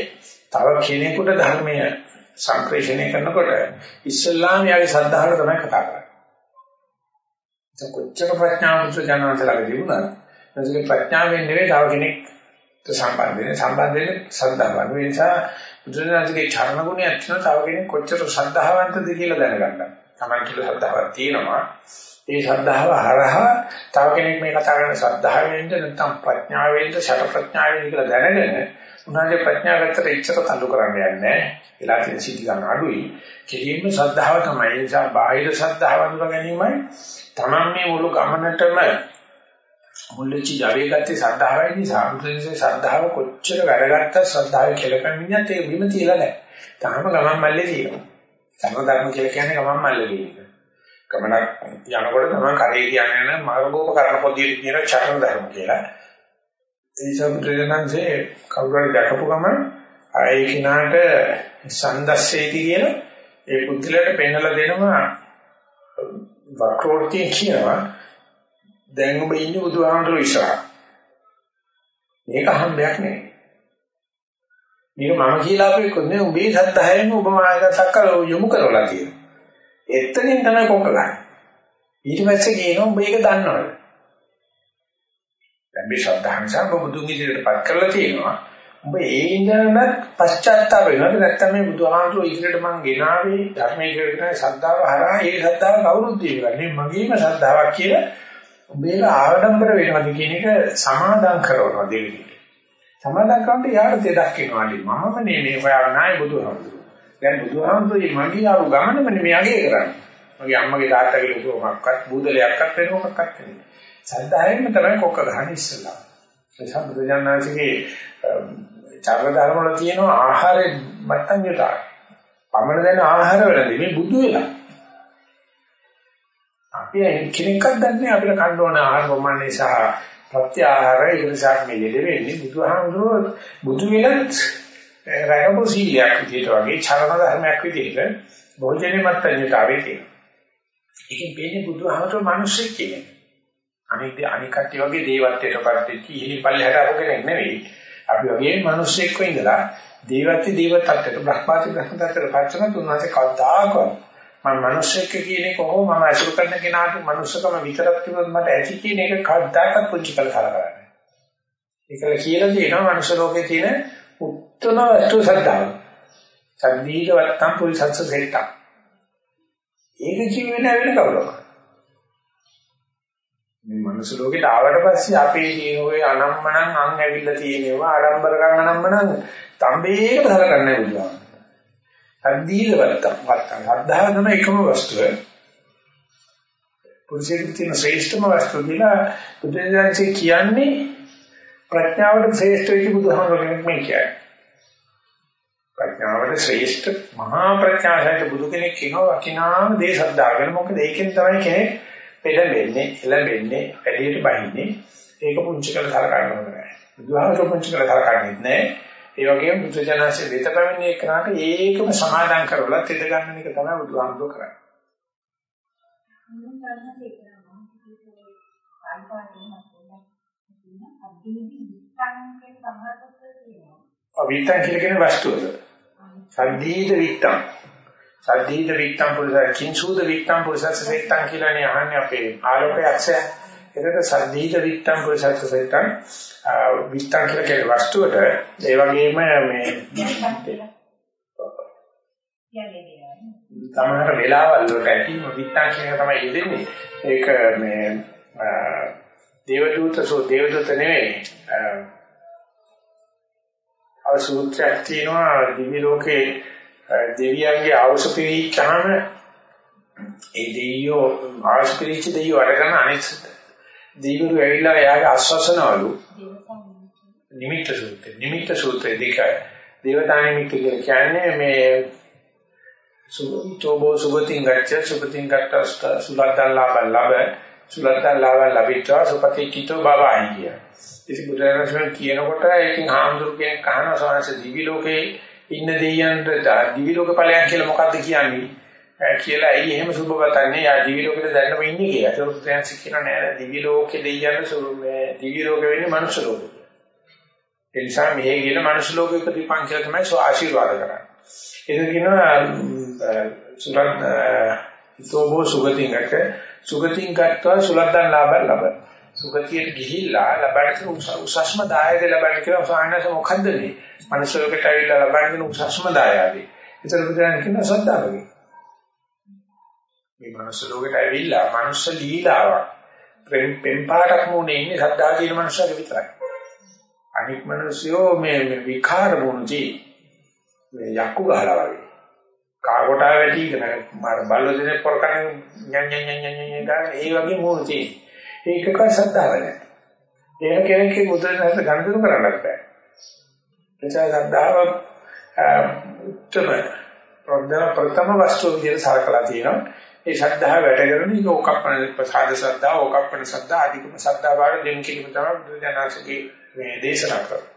තව කෙනෙකුට ධර්මය සංප්‍රේෂණය කරනකොට ඉස්ලාම යාගේ ශ්‍රද්ධාවට තමයි කතා කරන්නේ. ඒක කොච්චර ප්‍රඥාව පුත්‍රයන්වන්සලාගේ තිබුණා. නැත්නම් ප්‍රඥාවෙන් නෙවෙයි තව කෙනෙක් සම්බන්ධ වෙන්නේ සම්බන්ධ වෙන්නේ ශ්‍රද්ධාවන්. ඒ නිසා බුදුරජාණන්ගේ චරණ ගුණයක් තියෙනවා තව කෙනෙක් කොච්චර ශ්‍රද්ධාවන්තද කියලා දැනගන්න. තමයි කියලා ශ්‍රද්ධාවක් තියෙනවා. ඒ ශ්‍රද්ධාව හරහා තව කෙනෙක් මේ කතා කරන ශ්‍රද්ධාවෙන්ද නැත්නම් ප්‍රඥාවෙන්ද ෂට ප්‍රඥාවෙන්ද කියලා දැනගෙන උනාගේ ප්‍රඥාව පැත්තට ඉච්ඡත තල්ලු කරන්න යන්නේ නැහැ. එලා තියෙන සිද්ධි ගන්න අඩුයි. කෙලින්ම ශ්‍රද්ධාව තමයි. ඒ නිසා බාහිර ශ්‍රද්ධාව අඳුර ගැනීමයි Taman මේ මුළු ගමනටම මුල්ලෙච්ච ජවයේ ගත්තේ ශ්‍රද්ධාවයි නිසා මුලින්සේ ශ්‍රද්ධාව කොච්චර වැඩගත්ත ශ්‍රද්ධාවේ කෙලකමිනියත් ඒ බිම තියලා නැහැ. තාම ගමන් මල්ලේ තියෙනවා. ධර්ම ධර්ම කියලා කියන්නේ ගමන් මල්ලේ කියන එක. ගමනක් යනකොට තමයි කරේ කියන්නේ මාර්ගෝපකරණ පොදියේ කියන චරණ ධර්ම කියලා. ඒ සම්ප්‍රේරණන්සේ කවුරුහරි දැකපු ගමන් ආයේ කිනාට සන්දස්සේති කියන ඒ පුද්ගලයාට පෙන්වලා දෙනවා වක්‍රෝක්තිය කියනවා දැන් ඔබ ඉන්නේ බුදුහාමුදුරුවෝ ඉස්සරහ. මේක හම්බයක් නෙවෙයි. මේක මම කියලා අපි කොන්නේ උඹේ සත්‍යයෙන් ඔබ මායකසක්ක යොමු කරලා කියනවා. එතනින් තමයි කොක ගන්න. ඊට පස්සේ කියනවා උඹ ඒක දන්නවද? දැන් මේ ශ්‍රද්ධාංශය බුදුන් ඉදිරියටපත් කරලා තියෙනවා. උඹ ඒ ඉඳන්වත් පශ්චාත්තාප වෙනවද නැත්නම් මේ බුදුහාමුදුරුවෝ ඉදිරියට මං ගෙනාවේ ධර්මයේ කියන ශ්‍රද්ධාව හරහා ඒ ශ්‍රද්ධාව කවුරුත් දෙන්නේ මගේම ශ්‍රද්ධාවක් කියලා උඹේක ආඩම්බර වෙනවද කියන එක සමාදම් කරනවා දෙවියන්ට. සමාදම් කරනකොට යාට දෙයක් එනවාලි මමම නේ මේ හොයාගන්නයි බුදුහාමුදුරුවෝ. දැන් බුදුහාමුදුරුවෝ මගේ ආරු ගමනම නෙමෙයි යගේ කරන්නේ. මගේ අම්මගේ තාත්තගේ ලොකුමක්වත් බුදලයක්වත් වෙන මොකක්වත් නෙමෙයි. ශ්‍රද්ධාවෙන්ම තමයි කොක්ක ගහන්නේ ඉස්සලා. ඒ සම්බුදුජානනාථගේ චර්ම ධර්ම වල තියෙන ආහාරේ මත්තන්‍යතා. පමණ දැන ආහාර වලදී මේ බුදු වෙලා. අපි කෙනෙක්වත් දන්නේ අපිට කන්න ඕන ආහාර ප්‍රමාණය සහ ප්‍රත්‍ය ආහාරය ඉරිසක් මේ දෙවෙන්නේ බුදුහාමුදුරුවෝ බුදු වෙලත් රැකපු සීලයක් විදිහට වගේ චරණ ධර්මයක් විදිහට භෝජනේ මත්තන්‍යතාවේ තියෙනවා. ඒකෙන් වෙන්නේ බුදුහාමුදුරුවෝ මිනිස්සෙක් කියන්නේ. අනිත් අනික් කට්ටිය වගේ දේවත්වයටපත් වෙච්ච ඉහිලි පල්ලෙහාට ආපු කෙනෙක් නෙවෙයි. අපි වගේ මිනිස්සෙක් වෙන්නලා දේවත්ව දේව තත්ත්වයට බ්‍රහ්මාති බ්‍රහ්ම තත්ත්වයට පත්වන තුන්වසේ කවදාකවත් මම මිනිස්සෙක් කියන එක හෝ මම අසුර කරන කෙනාට මිනිස්සකම විතරක් තිබුණත් මට ඇති කියන එක කවදාකවත් පුංචි කළ කරන්නේ. ඒකල කියලා තියෙනවා මනුෂ්‍ය ලෝකේ තියෙන උත්තම වස්තු සද්ධාව. සද්දීක වත්තම් පුරිසත්ස සෙට්ටා. ඒක ජීවෙන වෙන කවුරුද? මේ මනුස්ස ලෝකෙට ආවට පස්සේ අපේ තියෙන ඔය අනම්මනම් අං ඇවිල්ලා තියෙනවා ආඩම්බර ගන්න අනම්මනම් තඹේකට හරගන්නේ බුදුහාම. අද්දීල වත්තම් වත්තම් අද්දාව තමයි එකම වස්තුව. පුරුෂයෙකුට තියෙන ශ්‍රේෂ්ඨම වස්තුව කියලා බුදුරජාණන්සේ කියන්නේ ප්‍රඥාවට ශ්‍රේෂ්ඨ වෙච්ච බුදුහාමර කෙනෙක් මේ කියන්නේ. ප්‍රඥාවට ශ්‍රේෂ්ඨ මහා ප්‍රඥාසහිත බුදු කෙනෙක් කියනවා වකිනාම දේ ශ්‍රද්ධාවගෙන මොකද ඒකෙන් තමයි කෙනෙක් පෙළඹෙන්නේ එළඹෙන්නේ වැඩියට බහින්නේ ඒක පුංචි කරලා කරකන්න ඕනේ. බුදුහාමර පුංචි කරලා කරකන්නේ නැහැ. ඒ වගේම බුදුජානසයේ වෙත පැමිණි එකනට ඒකම සමාදම් කරවලා තෙද ගන්න එක තමයි බුදුහාමුදුර කරන්නේ. අවිත්තන් කියලා කියන වස්තුවද? සද්දීත විත්තම්. සද්දීත විත්තම් පුරුෂ කිංසුද විත්තම් පුරුෂස්ස විත්තම් කියලානේ අහන්නේ අපේ ආලෝකයක්ෂය. ඒකට සද්දීත විත්තම් පුරුෂස්ස විත්තම් විත්තම් කියලා කියන වස්තුවට ඒ වගේම මේ තමහර වෙලාවල් වලට ඇතිම විත්තම් කියන එක තමයි ඉදෙන්නේ. ඒක මේ දේවදූත සෝ දේවදූත නෙවෙයි අර සූත්‍රයක් තියෙනවා දිවි ලෝකේ දෙවියන්ගේ අවශ්‍ය පිළිච්චාම ඒ දෙවියෝ අවශ්‍ය පිළිච්ච දෙවියෝ අරගෙන අනෙක් දෙවිවරු ඇවිල්ලා එයාගේ ආශ්වාසනවලු නිමිත්ත සූත්‍රය නිමිත්ත සූත්‍රය දෙකයි දේවතා නිමිත්ත කියලා කියන්නේ මේ සුතෝබෝ සුගතින් ගච්ඡ සුගතින් ගත්ත සුලද්දන් ලාභ ලැබ සුලද්දන් ලාභ ලැබිච්චා සුපති කිතෝ බවයි කිය. ඉතින් බුදුරජාණන් කියනකොට ඒකෙන් හාමුදුරු කෙනෙක් අහනවා සවනස දිවි ලෝකේ ඉන්න දෙයියන්ට දිවි ලෝක ඵලයන් කියලා මොකද්ද කියන්නේ? කියලා ඇයි එහෙම සුබවතන්නේ යා දිවි ලෝකෙට දැන්නම ඉන්නේ කියලා. ඒක බුදුරජාණන් කියන නෑ දිවි ලෝකේ දෙයියන්ට සුරු මේ දිවි ලෝකෙ වෙන්නේ මනුෂ්‍ය ලෝකෙ. ඒ නිසා මෙහි කියන මනුෂ්‍ය ලෝකෙ ප්‍රතිපං කියලා තමයි සෝ ආශිර්වාද කරන්නේ. ඒක කියනවා සුලත් සෝබෝ සුගතිංගට සුගතිං ගත්තා සුලද්දන් ලාභය ලබන. සුගතියට ගිහිල්ලා ලබන්න උසස්ම දායදේ ලබන්න කියලා සාහනස මොකද්ද මේ? මනස ලෝකයට ඇවිල්ලා ලබන්න උසස්ම දායදේ. ඒතර බුදුන් කියන සද්දාවගේ. මේ මනස ලෝකයට ඇවිල්ලා මනුස්ස ලීලාවක් පෙම් පෙම්පාටක් මොනේ ඉන්නේ සද්දා කියන මනුස්සයෙක් විතරයි. අනික් මිනිස්සුયો මේ විකාර මොනදී මේ යක්කු ගහලා වගේ. කාකොටා වැටි ඉතන බල්ලෝ දෙනේ පොරකන ඤඤ ඤඤ ඤඤ ගාන ඒ වගේ මොනදී. ඒකක සද්ධාව නැහැ. එහෙම කෙනෙක්ගේ මුද්‍රණයට ගණදුරු කරන්නත් බෑ. එනිසා සද්ධාව උත්තම ප්‍රඥා ප්‍රථම වස්තු විදිහට සලකලා තියෙනවා. ඒ ශ්‍රද්ධාව වැඩගෙන ඒක ඕකප්පන ප්‍රසාද ශ්‍රද්ධාව ඕකප්පන ශ්‍රද්ධා අධිකම ශ්‍රද්ධා වල දෙන් කිලිම තමයි බුදුදහමේ මේ දේශනා කරන්නේ.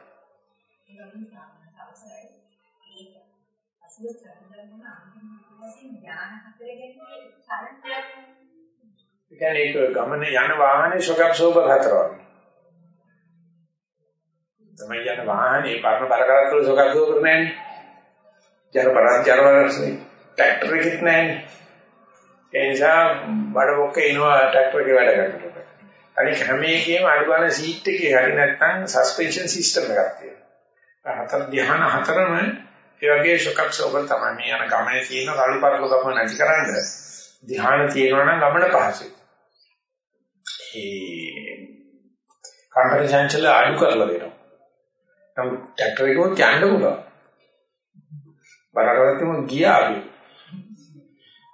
අසුර චරණ අන්තිම වශයෙන් ඥාන හතර ගැනීම සරලයක් ඒ කියන්නේ ඒක ගමන යන වාහනේ ශෝකම් සෝබ හතර වගේ. තමයි යන වාහනේ පරණ බර කරත් ශෝකම් සෝබ නෑනේ. ජර පරාජ ජරවරසේ ට්‍රැක්ටර් එකක් නෑනේ. ඒ නිසා බඩ බොක්ක එනවා ට්‍රැක්ටර් එකේ වැඩ කරනකොට. අනික හැම එකේම අඩුවන සීට් එකේ හරි නැත්නම් සස්පෙන්ෂන් සිස්ටම් එකක් තියෙනවා. හතර ධ්‍යාන හතරම ඒ වගේ ශොකක් සෝබල් තමයි මේ යන ගමනේ තියෙන කළු පරලු ගම නැතිකරන්න ධ්‍යාන තියෙනවා නම් ගමන පහසුයි. ඒ කම්පැනි සංචල අඩු කරලා දෙනවා. නමුත් ට්‍රැක්ටර් එකෝ යන්න පුළුවන්. බරකරත්තම ගියා අපි.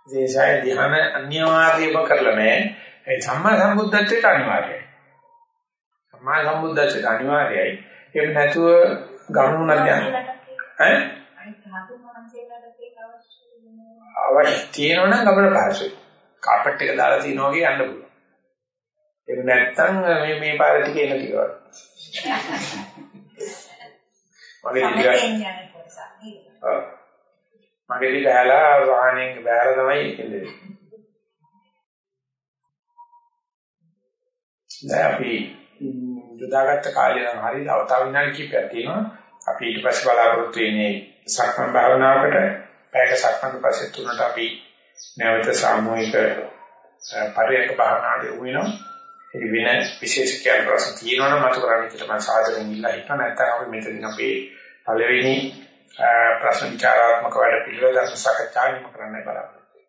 දේශය ධ්‍යාන අනිවාර්යම කරලා නැහැ. ඒ සම්මා සම්බුද්ධත්වයට අනිවාර්යයි. සම්මා සම්බුද්ධත්වයට අනිවාර්යයි. එහෙම නැතුව ගමනුණක් යන්න. ඈ අවශ්‍ය තියෙනවනම් ගමන පහසුයි. කාපට් එක දාලා තියනවා වගේ යන්න පුළුවන්. ඒක නැත්තම් මේ මේ පාර ටික එන ටික වගේ. මගේ ටික මගේ ඇලා වාහනේ බෑර තමයි ඉන්නේ. දැන් අපි යොදාගත්ත කාලය නම් හරි අවතාව විනාඩි කිහිපයක් තියෙනවා. අපි ඊට පස්සේ බලාපොරොත්තු වෙන්නේ සක්මන් භාවනාවකට පැයක සක්මන් පස්සේ තුනට අපි නැවත සාමූහික පරියක භාවනාවට යොමු වෙනවා. ඒ වෙන විශේෂ කියන ප්‍රශ්න තියෙනවනම් මතු කරන්න කියලා මම සාදරයෙන් ඉල්ලා හිටනවා. නැත්නම් අපි මෙතනින් අපේ පළවෙනි ප්‍රශ්න විචාරාත්මක වැඩ පිළිවෙල ධර්ම සාකච්ඡාවෙම කරන්න බලාපොරොත්තු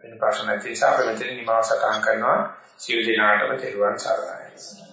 වෙන ප්‍රශ්න නැති නිසා අපි මෙතන නිමාව සටහන් කරනවා. සියලු දෙනාටම තෙරුවන් සරණයි.